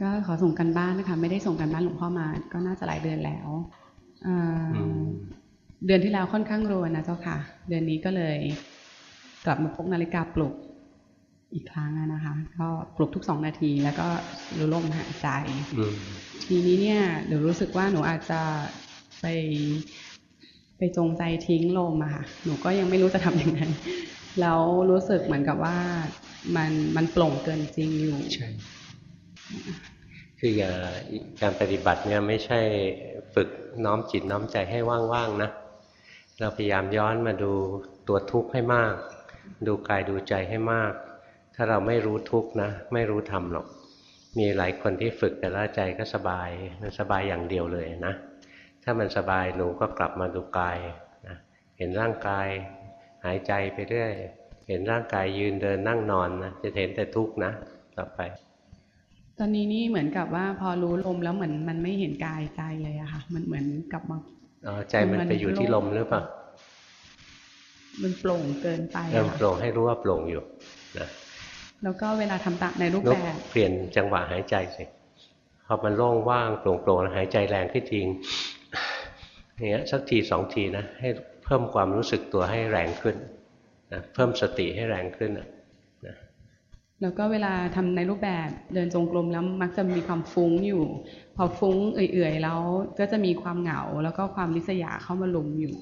ก็ขอส่งกันบ้านนะคะ ไม่ได้ส่งกันบ้านหลวงพ่อมา ก็น่าจะหลายเดือนแล้วเอ่อออืมเดือนที่แล้วค่อนข้างรวนนะเจ้าค่ะ เดือนนี้ก็เลยกลับมาพกนาฬิกาปลุกอีกครั้งนะคะ ก็ปลุกทุกสองนาที แล้วก็รู้ลมหายใจทีนี้เนี่ยหนูรู้สึกว่าหนูอาจจะไปไปจงใจทิ้งลมอะค่ะ หนูก็ยังไม่รู้จะทำยังไง แล้วรู้สึกเหมือนกับว่ามันมันโปร่งเกินจริงอยู่ใช่คืออย่าการปฏิบัติเนี่ยไม่ใช่ฝึกน้อมจิตน้อมใจให้ว่างๆนะเราพยายามย้อนมาดูตัวทุกข์ให้มาก ดูกายดูใจให้มาก ถ้าเราไม่รู้ทุกข์นะ ไม่รู้ธรรมหรอก มีหลายคนที่ฝึกแต่ละใจก็สบายมันสบายอย่างเดียวเลยนะ ถ้ามันสบายหนูก็กลับมาดูกายนะเห็นร่างกาย หายใจไปเรื่อยเห็นร่างกายยืนเดินนั่งนอนนะจะเห็นแต่ทุกข์นะต่อไป ตอนนี้นี่เหมือนกับว่าพอรู้ลมแล้วเหมือนมันไม่เห็นกายใจเลยอะค่ะ มันเหมือนกลับมาอ๋อใจมันไปอยู่ที่ลมหรือเปล่ามันโปร่งเกินไปเริ่มอะโปร่งให้รู้ว่าโปร่งอยู่นะแล้วก็เวลาทำตามในรูปนกแบบเปลี่ยนจังหวะหายใจสิพอมันโล่งว่างโปร่งโปร่งหายใจแรงขึ้นจริง อย่างเงี้ยสักทีสองทีนะให้เพิ่มความรู้สึกตัวให้แรงขึ้นนะเพิ่มสติให้แรงขึ้นนะแล้วก็เวลาทำในรูปแบบเดินจงกรมแล้วมักจะมีความฟุ้งอยู่ พอฟุ้งเอื่อยๆแล้วก็จะมีความเหงา แล้วก็ความริษยาเข้ามาลุมอยู่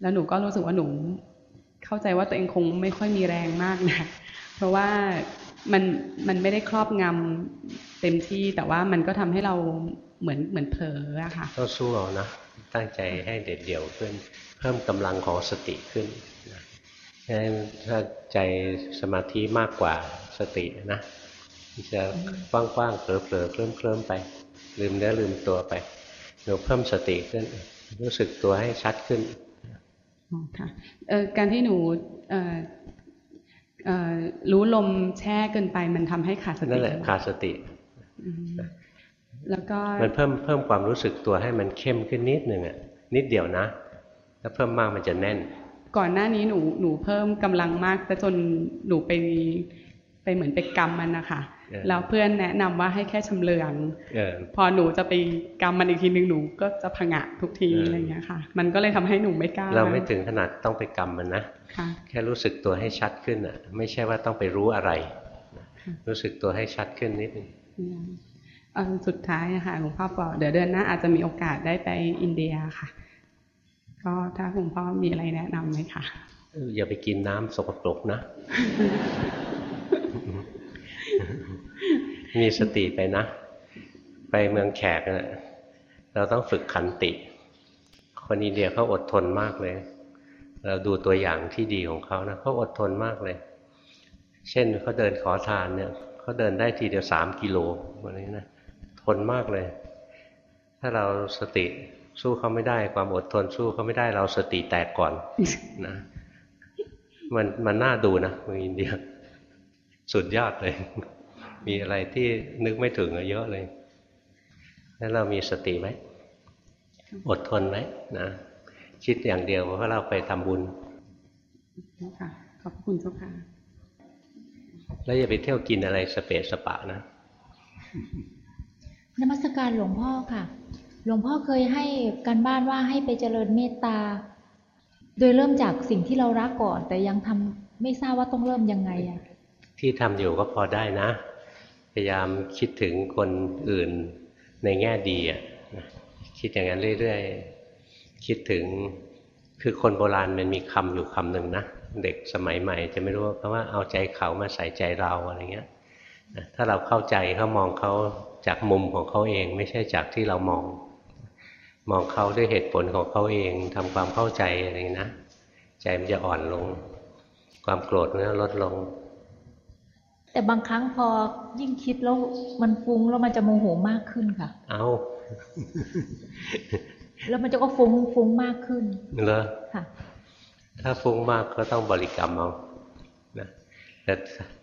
แล้วหนูก็รู้สึกว่าหนูเข้าใจว่าตัวเองคงไม่ค่อยมีแรงมากนะเพราะว่ามันมันไม่ได้ครอบงำเต็มที่แต่ว่ามันก็ทำให้เราเหมือนเหมือนเผลออะค่ะต้องสู้เอานะ ตั้งใจให้เด็ดเดี่ยวขึ้น เพิ่มกำลังของสติขึ้นนะงั้นถ้าใจสมาธิมากกว่าสตินะจะกว้างๆเผลอๆเคลิ้มๆไป ลืมเนื้อลืมตัวไปเราเพิ่มสติขึ้น รู้สึกตัวให้ชัดขึ้นอ๋อค่ะเอ่อการที่หนูเอ่อเอ่อรู้ลมแช่เกินไปมันทำให้ขาดสตินั่นแหละขาดสติอืม แล้วก็มันเพิ่มเพิ่มความรู้สึกตัวให้มันเข้มขึ้นนิดหนึ่งอะนิดเดียวนะ ถ้าเพิ่มมากมันจะแน่น ก่อนหน้านี้หนูหนูเพิ่มกำลังมากแต่จนหนูไปไปเหมือนไปกรรมมันนะคะเออแล้วเพื่อนแนะนำว่าให้แค่ชำเลืองเออพอหนูจะไปกรรมมันอีกทีนึงหนูก็จะผงะทุกทีเออออะไรอย่างเงี้ยค่ะ มันก็เลยทำให้หนูไม่กล้า เราไม่ถึงขนาดต้องไปกรรมมันนะค่ะแค่รู้สึกตัวให้ชัดขึ้นอะ ไม่ใช่ว่าต้องไปรู้อะไรนะรู้สึกตัวให้ชัดขึ้นนิดนึง อันสุดท้ายอะค่ะหลวงพ่อบอกเดี๋ยวเดือนหน้าอาจจะมีโอกาสได้ไปอินเดียค่ะ ก็ถ้าหลวงพ่อมีอะไรแนะนำไหมคะเอออย่าไปกินน้ำสกปรกนะ มีสติไปนะ ไปเมืองแขกนะเราต้องฝึกขันติ คนอินเดียเขาอดทนมากเลย เราดูตัวอย่างที่ดีของเขานะเขาอดทนมากเลย เช่นเขาเดินขอทานเนี่ยเขาเดินได้ทีเดียวสามกิโลวันนี้นะ ทนมากเลย ถ้าเราสติสู้เขาไม่ได้ ความอดทนสู้เขาไม่ได้เราสติแตกก่อนนะมันมันน่าดูนะเมืองอินเดียสุดยอดเลย มีอะไรที่นึกไม่ถึงอะเยอะเลยแล้วเรามีสติไหมอดทนไหมนะคิดอย่างเดียวว่าเราไปทำบุญค่ะขอบคุณเจ้าค่ะแล้วอย่าไปเที่ยวกินอะไรสเปะสปะนะ นมัสการหลวงพ่อค่ะ หลวงพ่อเคยให้การบ้านว่าให้ไปเจริญเมตตา โดยเริ่มจากสิ่งที่เรารักก่อน แต่ยังทำไม่ทราบว่าต้องเริ่มยังไงอะที่ทำอยู่ก็พอได้นะ พยายามคิดถึงคนอื่นในแง่ดีอะคิดอย่างนั้นเรื่อยๆ คิดถึงคือคนโบราณมันมีคำอยู่คำหนึ่งนะ เด็กสมัยใหม่จะไม่รู้เพราะว่าเอาใจเขามาใส่ใจเราอะไรเงี้ยถ้าเราเข้าใจเขามองเขา จากมุมของเขาเอง ไม่ใช่จากที่เรามอง มองเขาด้วยเหตุผลของเขาเองทำความเข้าใจอะไรอย่างนี้นะ ใจมันจะอ่อนลง ความโกรธมันก็ลดลง แต่บางครั้งพอยิ่งคิดแล้วมันฟุ้งแล้วมันจะโมโหมากขึ้นค่ะ เอาแล้วมันจะก็ฟุ้งฟุ้งมากขึ้นเหรอค่ะ ถ้าฟุ้งมากก็ต้องบริกรรมเอานะ แต่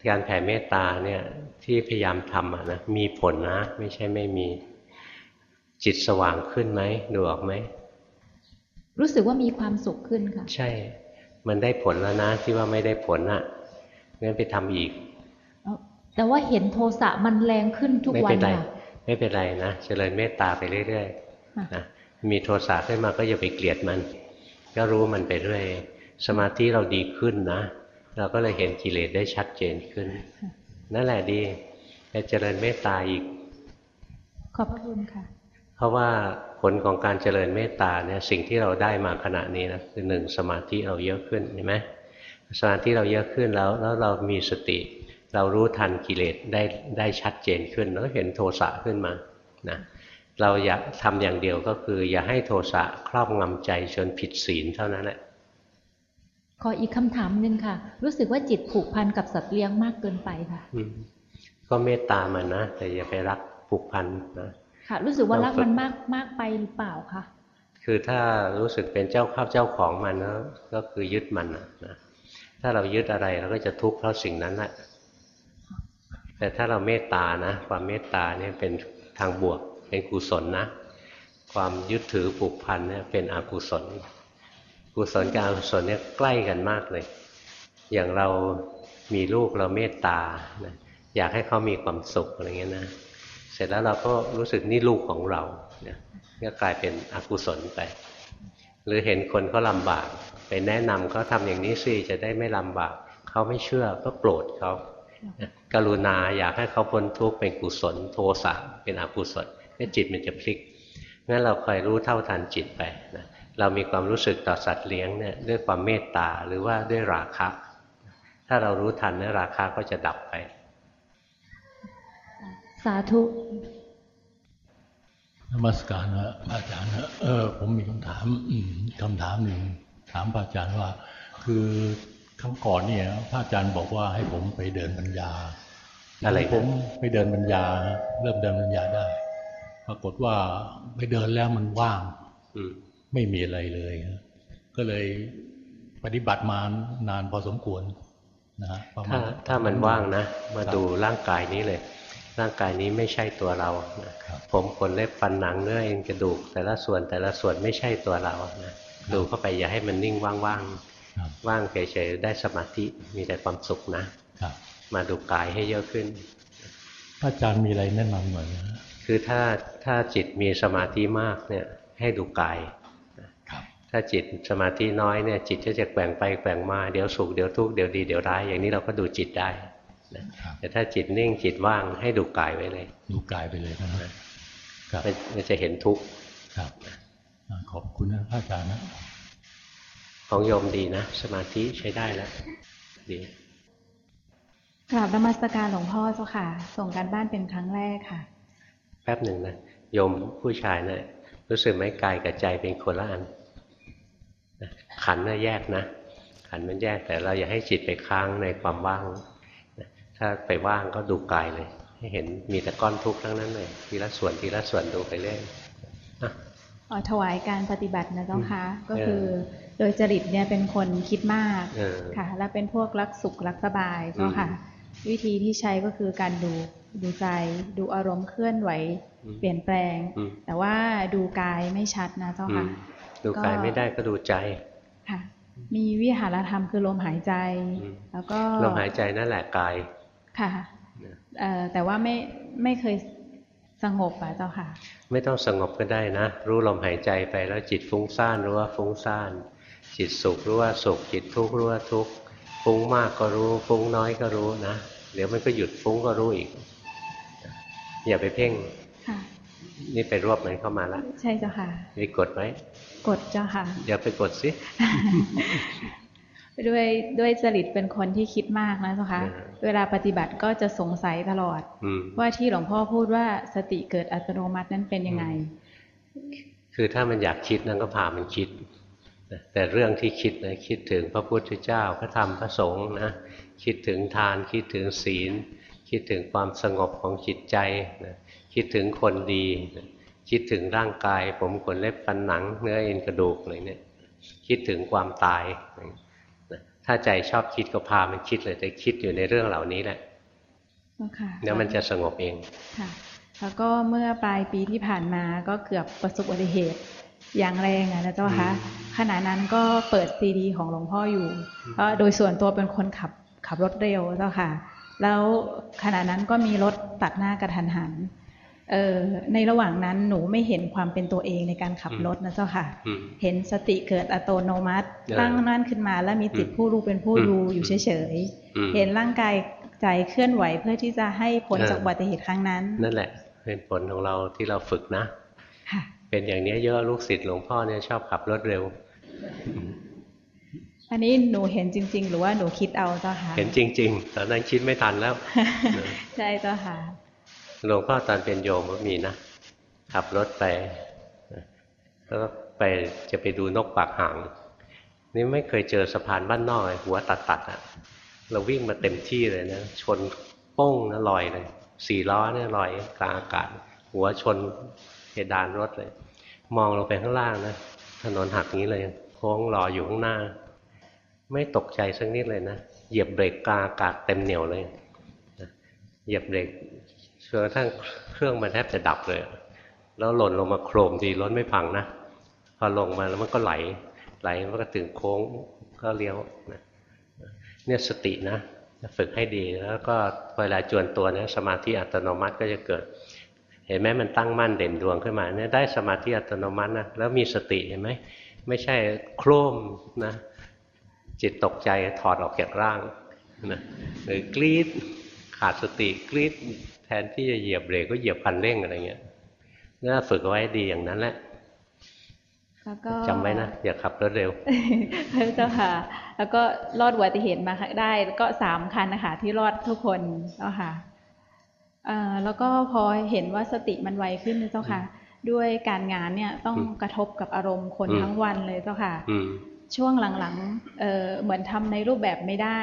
การแผ่เมตตาเนี่ยที่พยายามทำอะนะมีผลนะไม่ใช่ไม่มีจิตสว่างขึ้นไหมดูออกไหมรู้สึกว่ามีความสุขขึ้นค่ะ ใช่ มันได้ผลแล้วนะที่ว่าไม่ได้ผลอะงั้นไปทำอีก แต่ว่าเห็นโทสะมันแรงขึ้นทุกไม่วัเป็นนไรค่ะไม่เป็นไรนะเจริญเมตตาไปเรื่อยค่ะๆนะมีโทสะขึ้นมาก็อย่าไปเกลียดมัน ก็รู้มันไปเรื่อยสมาธิเราดีขึ้นนะ เราก็เลยเห็นกิเลสได้ชัดเจนขึ้น นั่นแหละดีไปเจริญเมตตาอีก ขอบพระคุณค่ะ เพราะว่าผลของการเจริญเมตตาเนี่ยสิ่งที่เราได้มาขณะนี้นะคือหนึ่งสมาธิเราเยอะขึ้นเห็นไหมสมาธิเราเยอะขึ้นแล้วแล้วเรามีสติ เรารู้ทันกิเลสได้ได้ชัดเจนขึ้นแล้วเห็นโทสะขึ้นมานะเราอยากทำอย่างเดียวก็คือ อย่าให้โทสะครอบงำใจจนผิดศีลเท่านั้นแหละ ขออีกคำถามหนึ่งค่ะ รู้สึกว่าจิตผูกพันกับสัตว์เลี้ยงมากเกินไปค่ะก็เมตตามันนะแต่อย่าไปรักผูกพันนะค่ะ รู้สึกว่ารักมันมากมากไปหรือเปล่าคะคือถ้ารู้สึกเป็นเจ้าข้าวเจ้าของมันนะก็คือยึดมันนะถ้าเรายึดอะไรเราก็จะทุกข์เพราะสิ่งนั้นแหละแต่ถ้าเราเมตตานะ ความเมตตาเนี่ยเป็นทางบวกเป็นกุศลนะ ความยึดถือผูกพันเนี่ยเป็นอกุศล กุศลกับอกุศลเนี่ยใกล้กันมากเลย อย่างเรามีลูกเราเมตตานะอยากให้เขามีความสุขอะไรเงี้ยนะ เสร็จแล้วเราก็รู้สึกนี่ลูกของเราเนี่ยก็กลายเป็นอกุศลไป หรือเห็นคนเขาลาบาก ไปแนะนำเขาทาอย่างนี้สิจะได้ไม่ลำบากเขาไม่เชื่อก็โกรธเขากรุณาอยากให้เขาพ้นทุกข์เป็นกุศลโทสะเป็นอกุศลนี่จิตมันจะพลิกงั้นเราคอยรู้เท่าทันจิตไปนะ เรามีความรู้สึกต่อสัตว์เลี้ยงเนี่ยด้วยความเมตตาหรือว่าด้วยราคะ ถ้าเรารู้ทันเนี่ยราคะก็จะดับไป สาธุนมัสการนะอาจารย์นะเออผมมีคำถามคำถามหนึ่งถามพระอาจารย์ว่า คือครั้งก่อนเนี่ยพระอาจารย์บอกว่าให้ผมไปเดินบรรยาอะไรผมไปเดินบรรยาเริ่มเดินบรรยาได้ ปรากฏว่าไปเดินแล้วมันว่าง ไม่มีอะไรเลย ก็เลยปฏิบัติมานานพอสมควรนะถ้าถ้ามันว่างนะ มาดูร่างกายนี้เลย ร่างกายนี้ไม่ใช่ตัวเราผมขนเล็บฟันหนังเนื้อเอ็นกระดูก แต่ละส่วนแต่ละส่วนไม่ใช่ตัวเรานะดูเข้าไปอย่าให้มันนิ่งว่างๆว่างเฉยๆได้สมาธิมีแต่ความสุขนะมาดูกายให้เยอะขึ้นอาจารย์มีอะไรแนะนำหน่อยนะคือถ้าถ้าจิตมีสมาธิมากเนี่ยให้ดูกาย ถ้าจิตสมาธิน้อยเนี่ยจิตก็จะแกว่งไปแกว่งมาเดี๋ยวสุขเดี๋ยวทุกข์เดี๋ยวดีเดี๋ยวร้ายอย่างนี้เราก็ดูจิตได้แต่ถ้าจิตนิ่งจิตว่างให้ดูกายไว้เลย ดูกายไปเลยนะมันจะเห็นทุกข์ครับขอบคุณนะพระอาจารย์นะของโยมดีนะ สมาธิใช้ได้แล้วดีกราบนมัสการหลวงพ่อเจ้าค่ะ ส่งการบ้านเป็นครั้งแรกค่ะ แป๊บหนึ่งนะโยมผู้ชายเนะี่ยรู้สึกไหมกายกับใจเป็นคนละอัน ขันน่ะแยกนะ ขันมันแยกแต่เราอย่าให้จิตไปค้างในความว่าง ถ้าไปว่างก็ดูกายเลย ให้เห็นมีแต่ก้อนทุกข์ทั้งนั้นเลยทีละส่วนทีละส่วนดูไปเรื่อยอ๋อถวายการปฏิบัตินะเจ้าค่ะก็คือโดยจริตเนี่ยเป็นคนคิดมากค่ะ และเป็นพวกรักสุขรักสบายเจ้าค่ะ วิธีที่ใช้ก็คือการดู ดูใจ ดูอารมณ์เคลื่อนไหว เปลี่ยนแปลง แต่ว่าดูกายไม่ชัดนะเจ้าค่ะ ดูกายไม่ได้ก็ดูใจค่ะ มีวิหารธรรมคือลมหายใจ แล้วก็ลมหายใจนั่นแหละกายค่ะแต่ว่าไม่ไม่เคยสงบอะเจ้าค่ะ ไม่ต้องสงบก็ได้นะ รู้ลมหายใจไปแล้วจิตฟุ้งซ่านรู้ว่าฟุ้งซ่าน จิตสุขรู้ว่าสุขจิตทุกข์รู้ว่าทุกข์ฟุ้งมากก็รู้ ฟุ้งน้อยก็รู้นะ เดี๋ยวมันก็หยุดฟุ้งก็รู้อีก อย่าไปเพ่งนี่ไปรวบมันเข้ามาแล้วใช่เจ้าค่ะมีกดไหมกดเจ้าค่ะอย่าไปกดสิด้วยด้วยจริตเป็นคนที่คิดมากนะเจ้าค่ะเวลาปฏิบัติก็จะสงสัยตลอด ว่าที่หลวงพ่อพูดว่าสติเกิดอัตโนมัตินั้นเป็นยังไง คือถ้ามันอยากคิดนั่นก็พามันคิดแต่เรื่องที่คิดนะคิดถึงพระพุทธเจ้าพระธรรมพระสงฆ์นะคิดถึงทานคิดถึงศีล คิดถึงความสงบของจิตใจนะคิดถึงคนดีนะคิดถึงร่างกาย ผมขนเล็บฟันหนัง เนื้อเอ็นกระดูกอะไรเนี่ยคิดถึงความตายนะถ้าใจชอบคิดก็พามันคิดเลยแต่คิดอยู่ในเรื่องเหล่านี้แหละแล้วมันจะสงบเองค่ะแล้วก็เมื่อปลายปีที่ผ่านมาก็เกือบประสบอุบัติเหตุอย่างแรงอะนะเจ้าคะขณะนั้นก็เปิดซีดี ของหลวงพ่ออยู่เพราะโดยส่วนตัวเป็นคนขับขับรถเร็วเจ้าค่ะ แล้วขณะนั้นก็มีรถตัดหน้ากระทันหันเออในระหว่างนั้นหนูไม่เห็นความเป็นตัวเองในการขับรถนะเจ้าค่ะ เห็นสติเกิดอัตโนมัติ ตั้งนั่นขึ้นมาแล้วมีจิตผู้รู้เป็นผู้ดูอยู่เฉยๆ เห็นร่างกายใจเคลื่อนไหวเพื่อที่จะให้ผลจากอุบัติเหตุครั้งนั้น นั่นแหละ เป็นผลของเราที่เราฝึกนะ เป็นอย่างนี้เยอะลูกศิษย์หลวงพ่อเนี่ยชอบขับรถเร็ว อันนี้หนูเห็นจริง ๆ หรือว่าหนูคิดเอาเจ้าค่ะ เห็นจริง ๆ ตอนนั้นคิดไม่ทันแล้ว ใช่เจ้าค่ะ หลวงพ่อตอนเป็นโยมก็มีนะ ขับรถไป แล้วก็ไปจะไปดูนกปากหาง นี่ไม่เคยเจอสะพานบ้านนอกหัวตัดตัดอะเราวิ่งมาเต็มที่เลยนะ ชนโป้งนะลอยเลย สี่ล้อเนี่ยลอยกลางอากาศ หัวชนเพดานรถเลย มองลงไปข้างล่างนะ ถนนหักนี้เลย โค้งรออยู่ข้างหน้า ไม่ตกใจสักนิดเลยนะ เหยียบเบรกกลางอากาศเต็มเหนียวเลยเหยียบเบรกจนกระทั่งเครื่องมันแทบจะดับเลย แล้วหล่นลงมาโครมดีรถไม่พังนะ พอลงมาแล้วมันก็ไหล ไหลมันก็ถึงโค้งก็เลี้ยวนะเนี่ยสตินะฝึกให้ดีแล้วก็เวลาจวนตัวเนี่ยสมาธิอัตโนมัติก็จะเกิด เห็นไหมมันตั้งมั่นเด่นดวงขึ้นมาเนี่ยได้สมาธิอัตโนมัตินะแล้วมีสติเห็นไหมไม่ใช่โครมนะ จิตตกใจถอดออกจากร่างนะหรือกรีดขาดสติกรีดแทนที่จะเหยียบเบรกก็เหยียบคันเร่งอะไรเงี้ยน่าฝึกไว้ดีอย่างนั้นแหละจำไว้นะอย่าขับรถเร็วเจ้าค่ะ แล้วก็รอดอุบัติเหตุมาได้ก็สามคันนะคะที่รอดทุกคนเจ้าค่ะแล้วก็พอเห็นว่าสติมันไวขึ้นเจ้าค่ะ ด้วยการงานเนี่ยต้องกระทบกับอารมณ์คนทั้งวันเลยเจ้าค่ะ ช่วงหลังๆเเหมือนทำในรูปแบบไม่ได้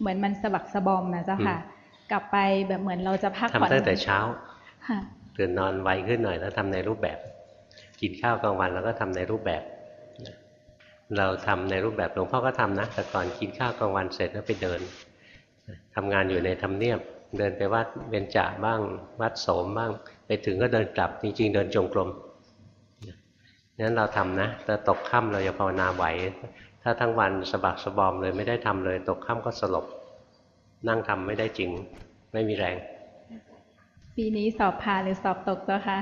เหมือนมันสะบักสะบอมนะเจ้าค่ะ กลับไปแบบเหมือนเราจะพักผ่อนทำตั้งแต่เช้าตื่นนอนไวขึ้นหน่อยแล้วทำในรูปแบบ กินข้าวกลางวันแล้วก็ทำในรูปแบบ เราทำในรูปแบบหลวงพ่อก็ทำนะแต่ก่อนกินข้าวกลางวันเสร็จแล้วไปเดินทำงานอยู่ในธรรมเนียบ เดินไปวัดเบญจาบ้าง วัดโสมบ้าง ไปถึงก็เดินกลับจริงๆเดินจงกรม นั้นเราทำนะแต่ตกค่ำเราจะภาวนาไหว ถ้าทั้งวันสะบักสะบอมเลยไม่ได้ทำเลย ตกค่ำก็สลบ นั่งทำไม่ได้จริง ไม่มีแรง ปีนี้สอบผ่านหรือสอบตกเจ้าคะ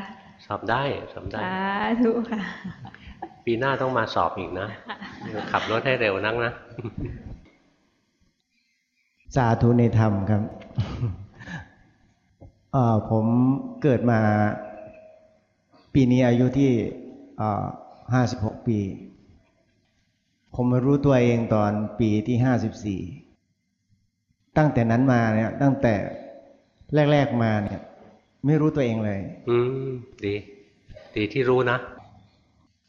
สอบได้สอบได้สาธุค่ะ ปีหน้าต้องมาสอบอีกนะ ขับรถให้เร็วนักนะ สาธุในธรรมครับผมเกิดมา ปีนี้อายุที่ ห้าสิบหกปี ผมมารู้ตัวเองตอนปีที่ห้าสิบสี่ตั้งแต่นั้นมาเนี่ยตั้งแต่แรก ๆมาเนี่ย ไม่รู้ตัวเองเลย อืมดี ดีที่รู้นะ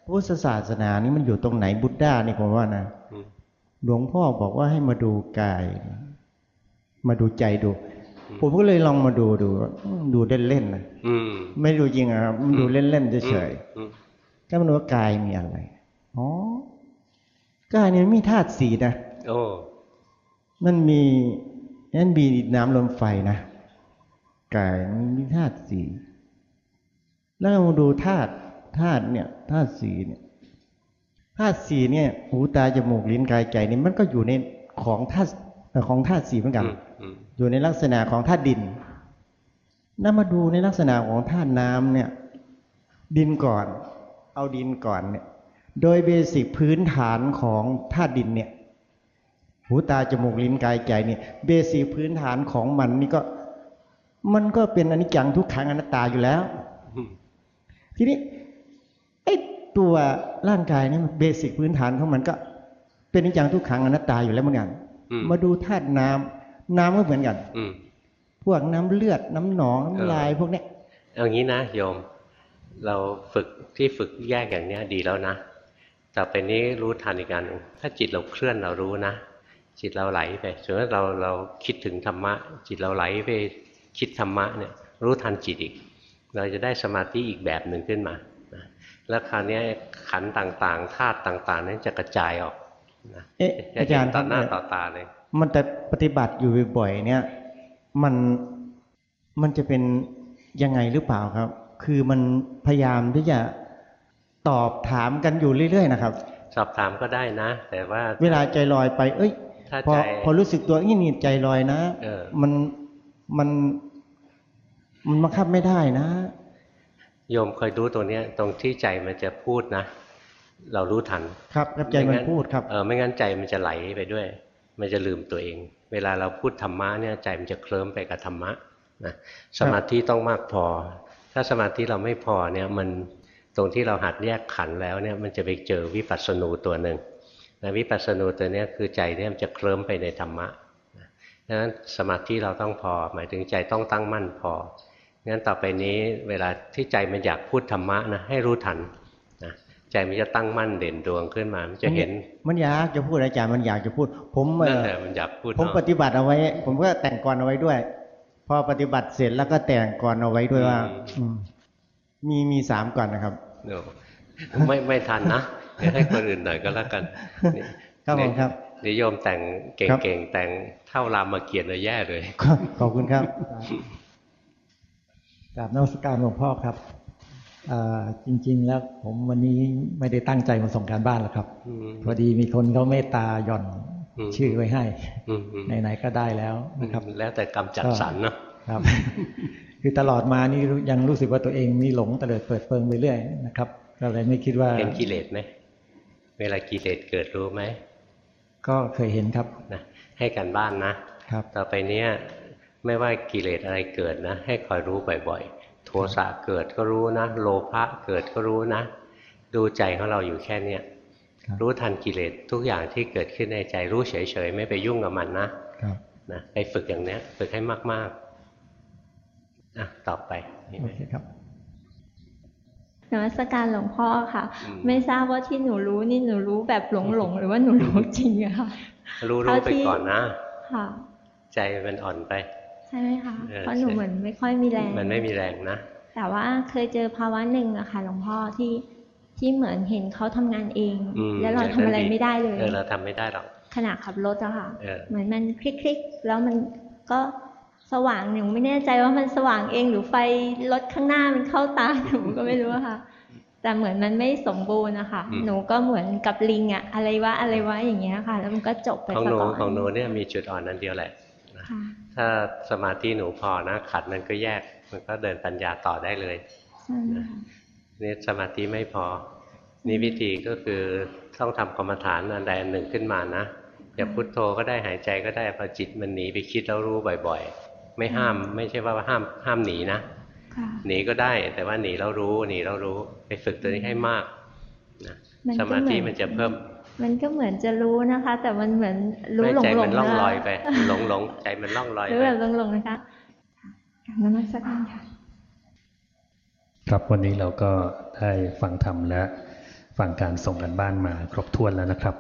พุทธศาสนานี่มันอยู่ตรงไหนบุตด้านี่ผมว่านะหลวงพ่อบอกว่าให้มาดูกาย มาดูใจดู ผมก็เลยลองมาดูดู ดูเล่นๆนะไม่ดูจริงอะครับดูเล่นๆเฉยๆ ก็มาดูว่ากายมีอะไร อ๋อ กายนี่มีธาตุสีนะ โอ้ มันมีนั่นมีน้ำลมไฟนะ กายมันมีธาตุสีแล้วเราดูธาตุ ธาตุเนี่ย ธาตุสีเนี่ยธาตุสีเนี่ย หูตาจมูกลิ้นกายใจนี่มันก็อยู่ในของธาตุของธาตุสีเหมือนกัน อยู่ในลักษณะของธาตุดินน้ามาดูในลักษณะของธาตุน้ำเนี่ย ดินก่อน เอาดินก่อนเนี่ย โดยเบสิกพื้นฐานของธาตุดินเนี่ย หูตาจมูกลิ้นกายใจเนี่ย เบสิกพื้นฐานของมันนี่ก็ มันก็เป็นอนิจจังทุกขังอนัตตาอยู่แล้ว ทีนี้ไอ้ตัวร่างกายนี่เบสิกพื้นฐานของมันก็ เป็นอนิจจังทุกขังอนัตตาอยู่แล้วเหมือนกัน มาดูธาตุน้ำน้ำก็เหมือนกันพวกน้ำเลือดน้ำหนองน้ำลายพวกนี้เอางี้นะโยม เราฝึกที่ฝึกแยกอย่างเนี้ยดีแล้วนะต่อไปนี้รู้ทันอีกการหนึ่งถ้าจิตเราเคลื่อนเรารู้นะ จิตเราไหลไปสมมติเราเราคิดถึงธรรมะ จิตเราไหลไปคิดธรรมะเนี่ยรู้ทันจิตอีก เราจะได้สมาธิอีกแบบหนึ่งขึ้นมาแล้วคราวนี้ขันต่างๆธาตุต่างๆ นั้นจะกระจายออกเอ๊ะอาจารย์ต่อหน้าต่อตาเลย มันแต่ปฏิบัติอยู่บ่อยๆเนี่ย มันมันจะเป็นยังไงหรือเปล่าครับ คือมันพยายามที่จะตอบถามกันอยู่เรื่อยๆนะครับ สอบถามก็ได้นะ แต่ว่าเวลาใจลอยไป เอ้ยพอพอรู้สึกตัวนี่นี่ใจลอยนะมันมันมันบังคับไม่ได้นะ โยมคอยรู้ตัวเนี้ย ตรงที่ใจมันจะพูดนะเรารู้ทัน ครับกับใจมันพูดครับเออไม่งั้นใจมันจะไหลไปด้วย มันจะลืมตัวเอง เวลาเราพูดธรรมะเนี่ยใจมันจะเคลิ้มไปกับธรรมะนะสมาธิต้องมากพอ ถ้าสมาธิเราไม่พอเนี่ยมันตรงที่เราหัดแยกขันแล้วเนี่ยมันจะไปเจอวิปัสสนูตัวหนึ่งนะวิปัสสนูตัวนี้คือใจเนี่ยมันจะเคลิ้มไปในธรรมะดังนั้นสมาธิเราต้องพอ หมายถึงใจต้องตั้งมั่นพองั้นต่อไปนี้เวลาที่ใจมันอยากพูดธรรมะนะให้รู้ทันนะใจมันจะตั้งมั่นเด่นดวงขึ้นมามันจะเห็น มันอยากจะพูดอาจารย์มันอยากจะพูด ผมนั่นแหละมันอยากพูดผมปฏิบัติเอาไว้ ผมก็แต่งกรเอาไว้ด้วยพ อปฏิบัติเสร็จแล้วก็แต่งกรเอาไว้ด้วยว่าอืมมีมีสามก่อนนะครับไม่ไม่ทันนะเดี๋ยวให้คนอื่นหน่อยก็แล้วกันครับผมครับนิยมแต่งเก่งๆแต่งเท่ารามเกียรติเลยแย่เลยขอบคุณครับกราบนวัตการหลวงพ่อครับจริง ๆ แล้วผมวันนี้ไม่ได้ตั้งใจมาส่งการบ้านหรอกครับพอดีมีคนเขาเมตตาหย่อน ชื่อไว้ให้ไหนๆก็ได้แล้วนะครับแล้วแต่กรรมจัดสรรเนาะครับ คือตลอดมานี่ยังรู้สึกว่าตัวเองมีหลงเตลิดเปิดเปิงไปเรื่อยนะครับก็เลยไม่คิดว่าเห็นกิเลสไหมเวลากิเลสเกิดรู้ไหมก็เคยเห็นครับนะให้กันบ้านนะครับ ต่อไปเนี้ยไม่ว่ากิเลสอะไรเกิดนะ ให้คอยรู้บ่อยๆโทสะเกิดก็รู้นะ โลภะเกิดก็รู้นะ ดูใจของเราอยู่แค่เนี้ย รู้ทันกิเลสทุกอย่างที่เกิดขึ้นในใจรู้เฉยๆ ไม่ไปยุ่งกับมันนะนะไปฝึกอย่างเนี้ย ฝึกให้มากๆอะต่อไปโอเคครับนวัตการหลวงพ่อค่ะ ไม่ทราบว่าที่หนูรู้นี่หนูรู้แบบหลงหลงหรือว่าหนูรู้จริงอะค่ะ รู้รู้ไปก่อนนะค่ะ ใจมันอ่อนไป ใช่ไหมคะเพราะหนูเหมือนไม่ค่อยมีแรง มันไม่มีแรงนะแต่ว่าเคยเจอภาวะหนึ่งอะค่ะหลวงพ่อที่ ที่เหมือนเห็นเขาทำงานเอง แล้วเราทำอะไรไม่ได้เลยเออเราทำไม่ได้หรอกขณะขับรถอะค่ะเหมือนมันคลิกๆแล้วมันก็สว่างหนูไม่แน่ใจว่ามันสว่างเองหรือไฟรถข้างหน้ามันเข้าตาหนูก็ไม่รู้ค่ะ แต่เหมือนมันไม่สมบูรณ์นะคะหนูก็เหมือนกับลิงอะอะไรวะอะไรวะอย่างเงี้ยค่ะ แล้วมันก็จบไปของหนูของหนูเนี่ยมีจุดอ่อนนั้นเดียวแหละถ้าสมาธิหนูพอนะขัดมันก็แยกมันก็เดินปัญญาต่อได้เลย นี่สมาธิไม่พอ นี่วิธีก็คือต้องทำกรรมฐานอันใดอันหนึ่งขึ้นมานะอย่าพุทโธก็ได้หายใจก็ได้พอจิตมันหนีไปคิดแล้วรู้บ่อยๆ ไม่ห้ามไม่ใช่ว่าห้ามห้ามหนีนะหนีก็ได้แต่ว่าหนีแล้วรู้หนีแล้วรู้ไปฝึกตัวนี้ให้มากนะสมาธิมันจะเพิ่ม มันก็เหมือนจะรู้นะคะ แต่มันเหมือนรู้หลงหลงนะใจมันล่องลอยไปหลงหลงใจมันล่องลอยไปรู้แบบหลงหลงนะคะนมัสการค่ะ ครับวันนี้เราก็ได้ฟังธรรมและฟังการส่งกันบ้านมาครบถ้วนแล้วนะครับ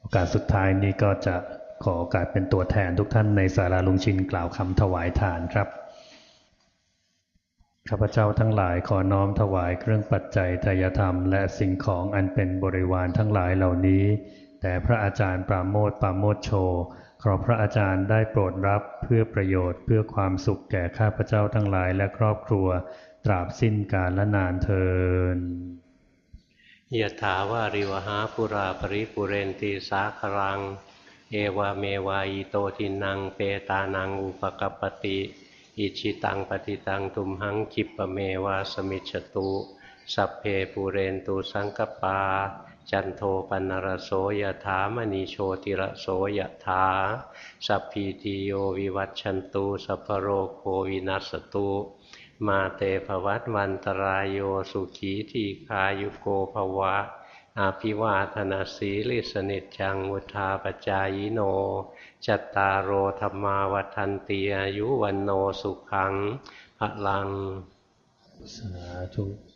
โอกาสสุดท้ายนี้ก็จะขอโอกาสเป็นตัวแทนทุกท่านในสาราลุงชินกล่าวคำถวายทานครับข้าพเจ้าทั้งหลายขอน้อมถวายเครื่องปัจจัยทายธรรม และสิ่งของอันเป็นบริวารทั้งหลายเหล่านี้ แต่พระอาจารย์ปราโมทปราโมทโช ขอพระอาจารย์ได้โปรดรับเพื่อประโยชน์เพื่อความสุขแก่ข้าพเจ้าทั้งหลายและครอบครัว ตราบสิ้นกาลและนานเทินยะถาวาริวหาปุราปริปุเรนตีสาครัง เอวาเมวายโตทินังเปตานังอุปกปติ อิชิตังปฏิตังตุมหังคิปเมวาสมิจตุ สัพเพปูเรนตูสังกปา จันโทปนรโสยถามณีโชติระโสยถา สัพพีติโยวิวัตชันตุสัพโรโควินัสตุ มาเตภวัตวันตรายโยสุขีทีคายุโกภวะ อาภิวาธนาสีลิสนิจังวุทาปจายโน จัตตารโอธรรมาวัฏันตีอายุวันโนสุขังพลังสาธุ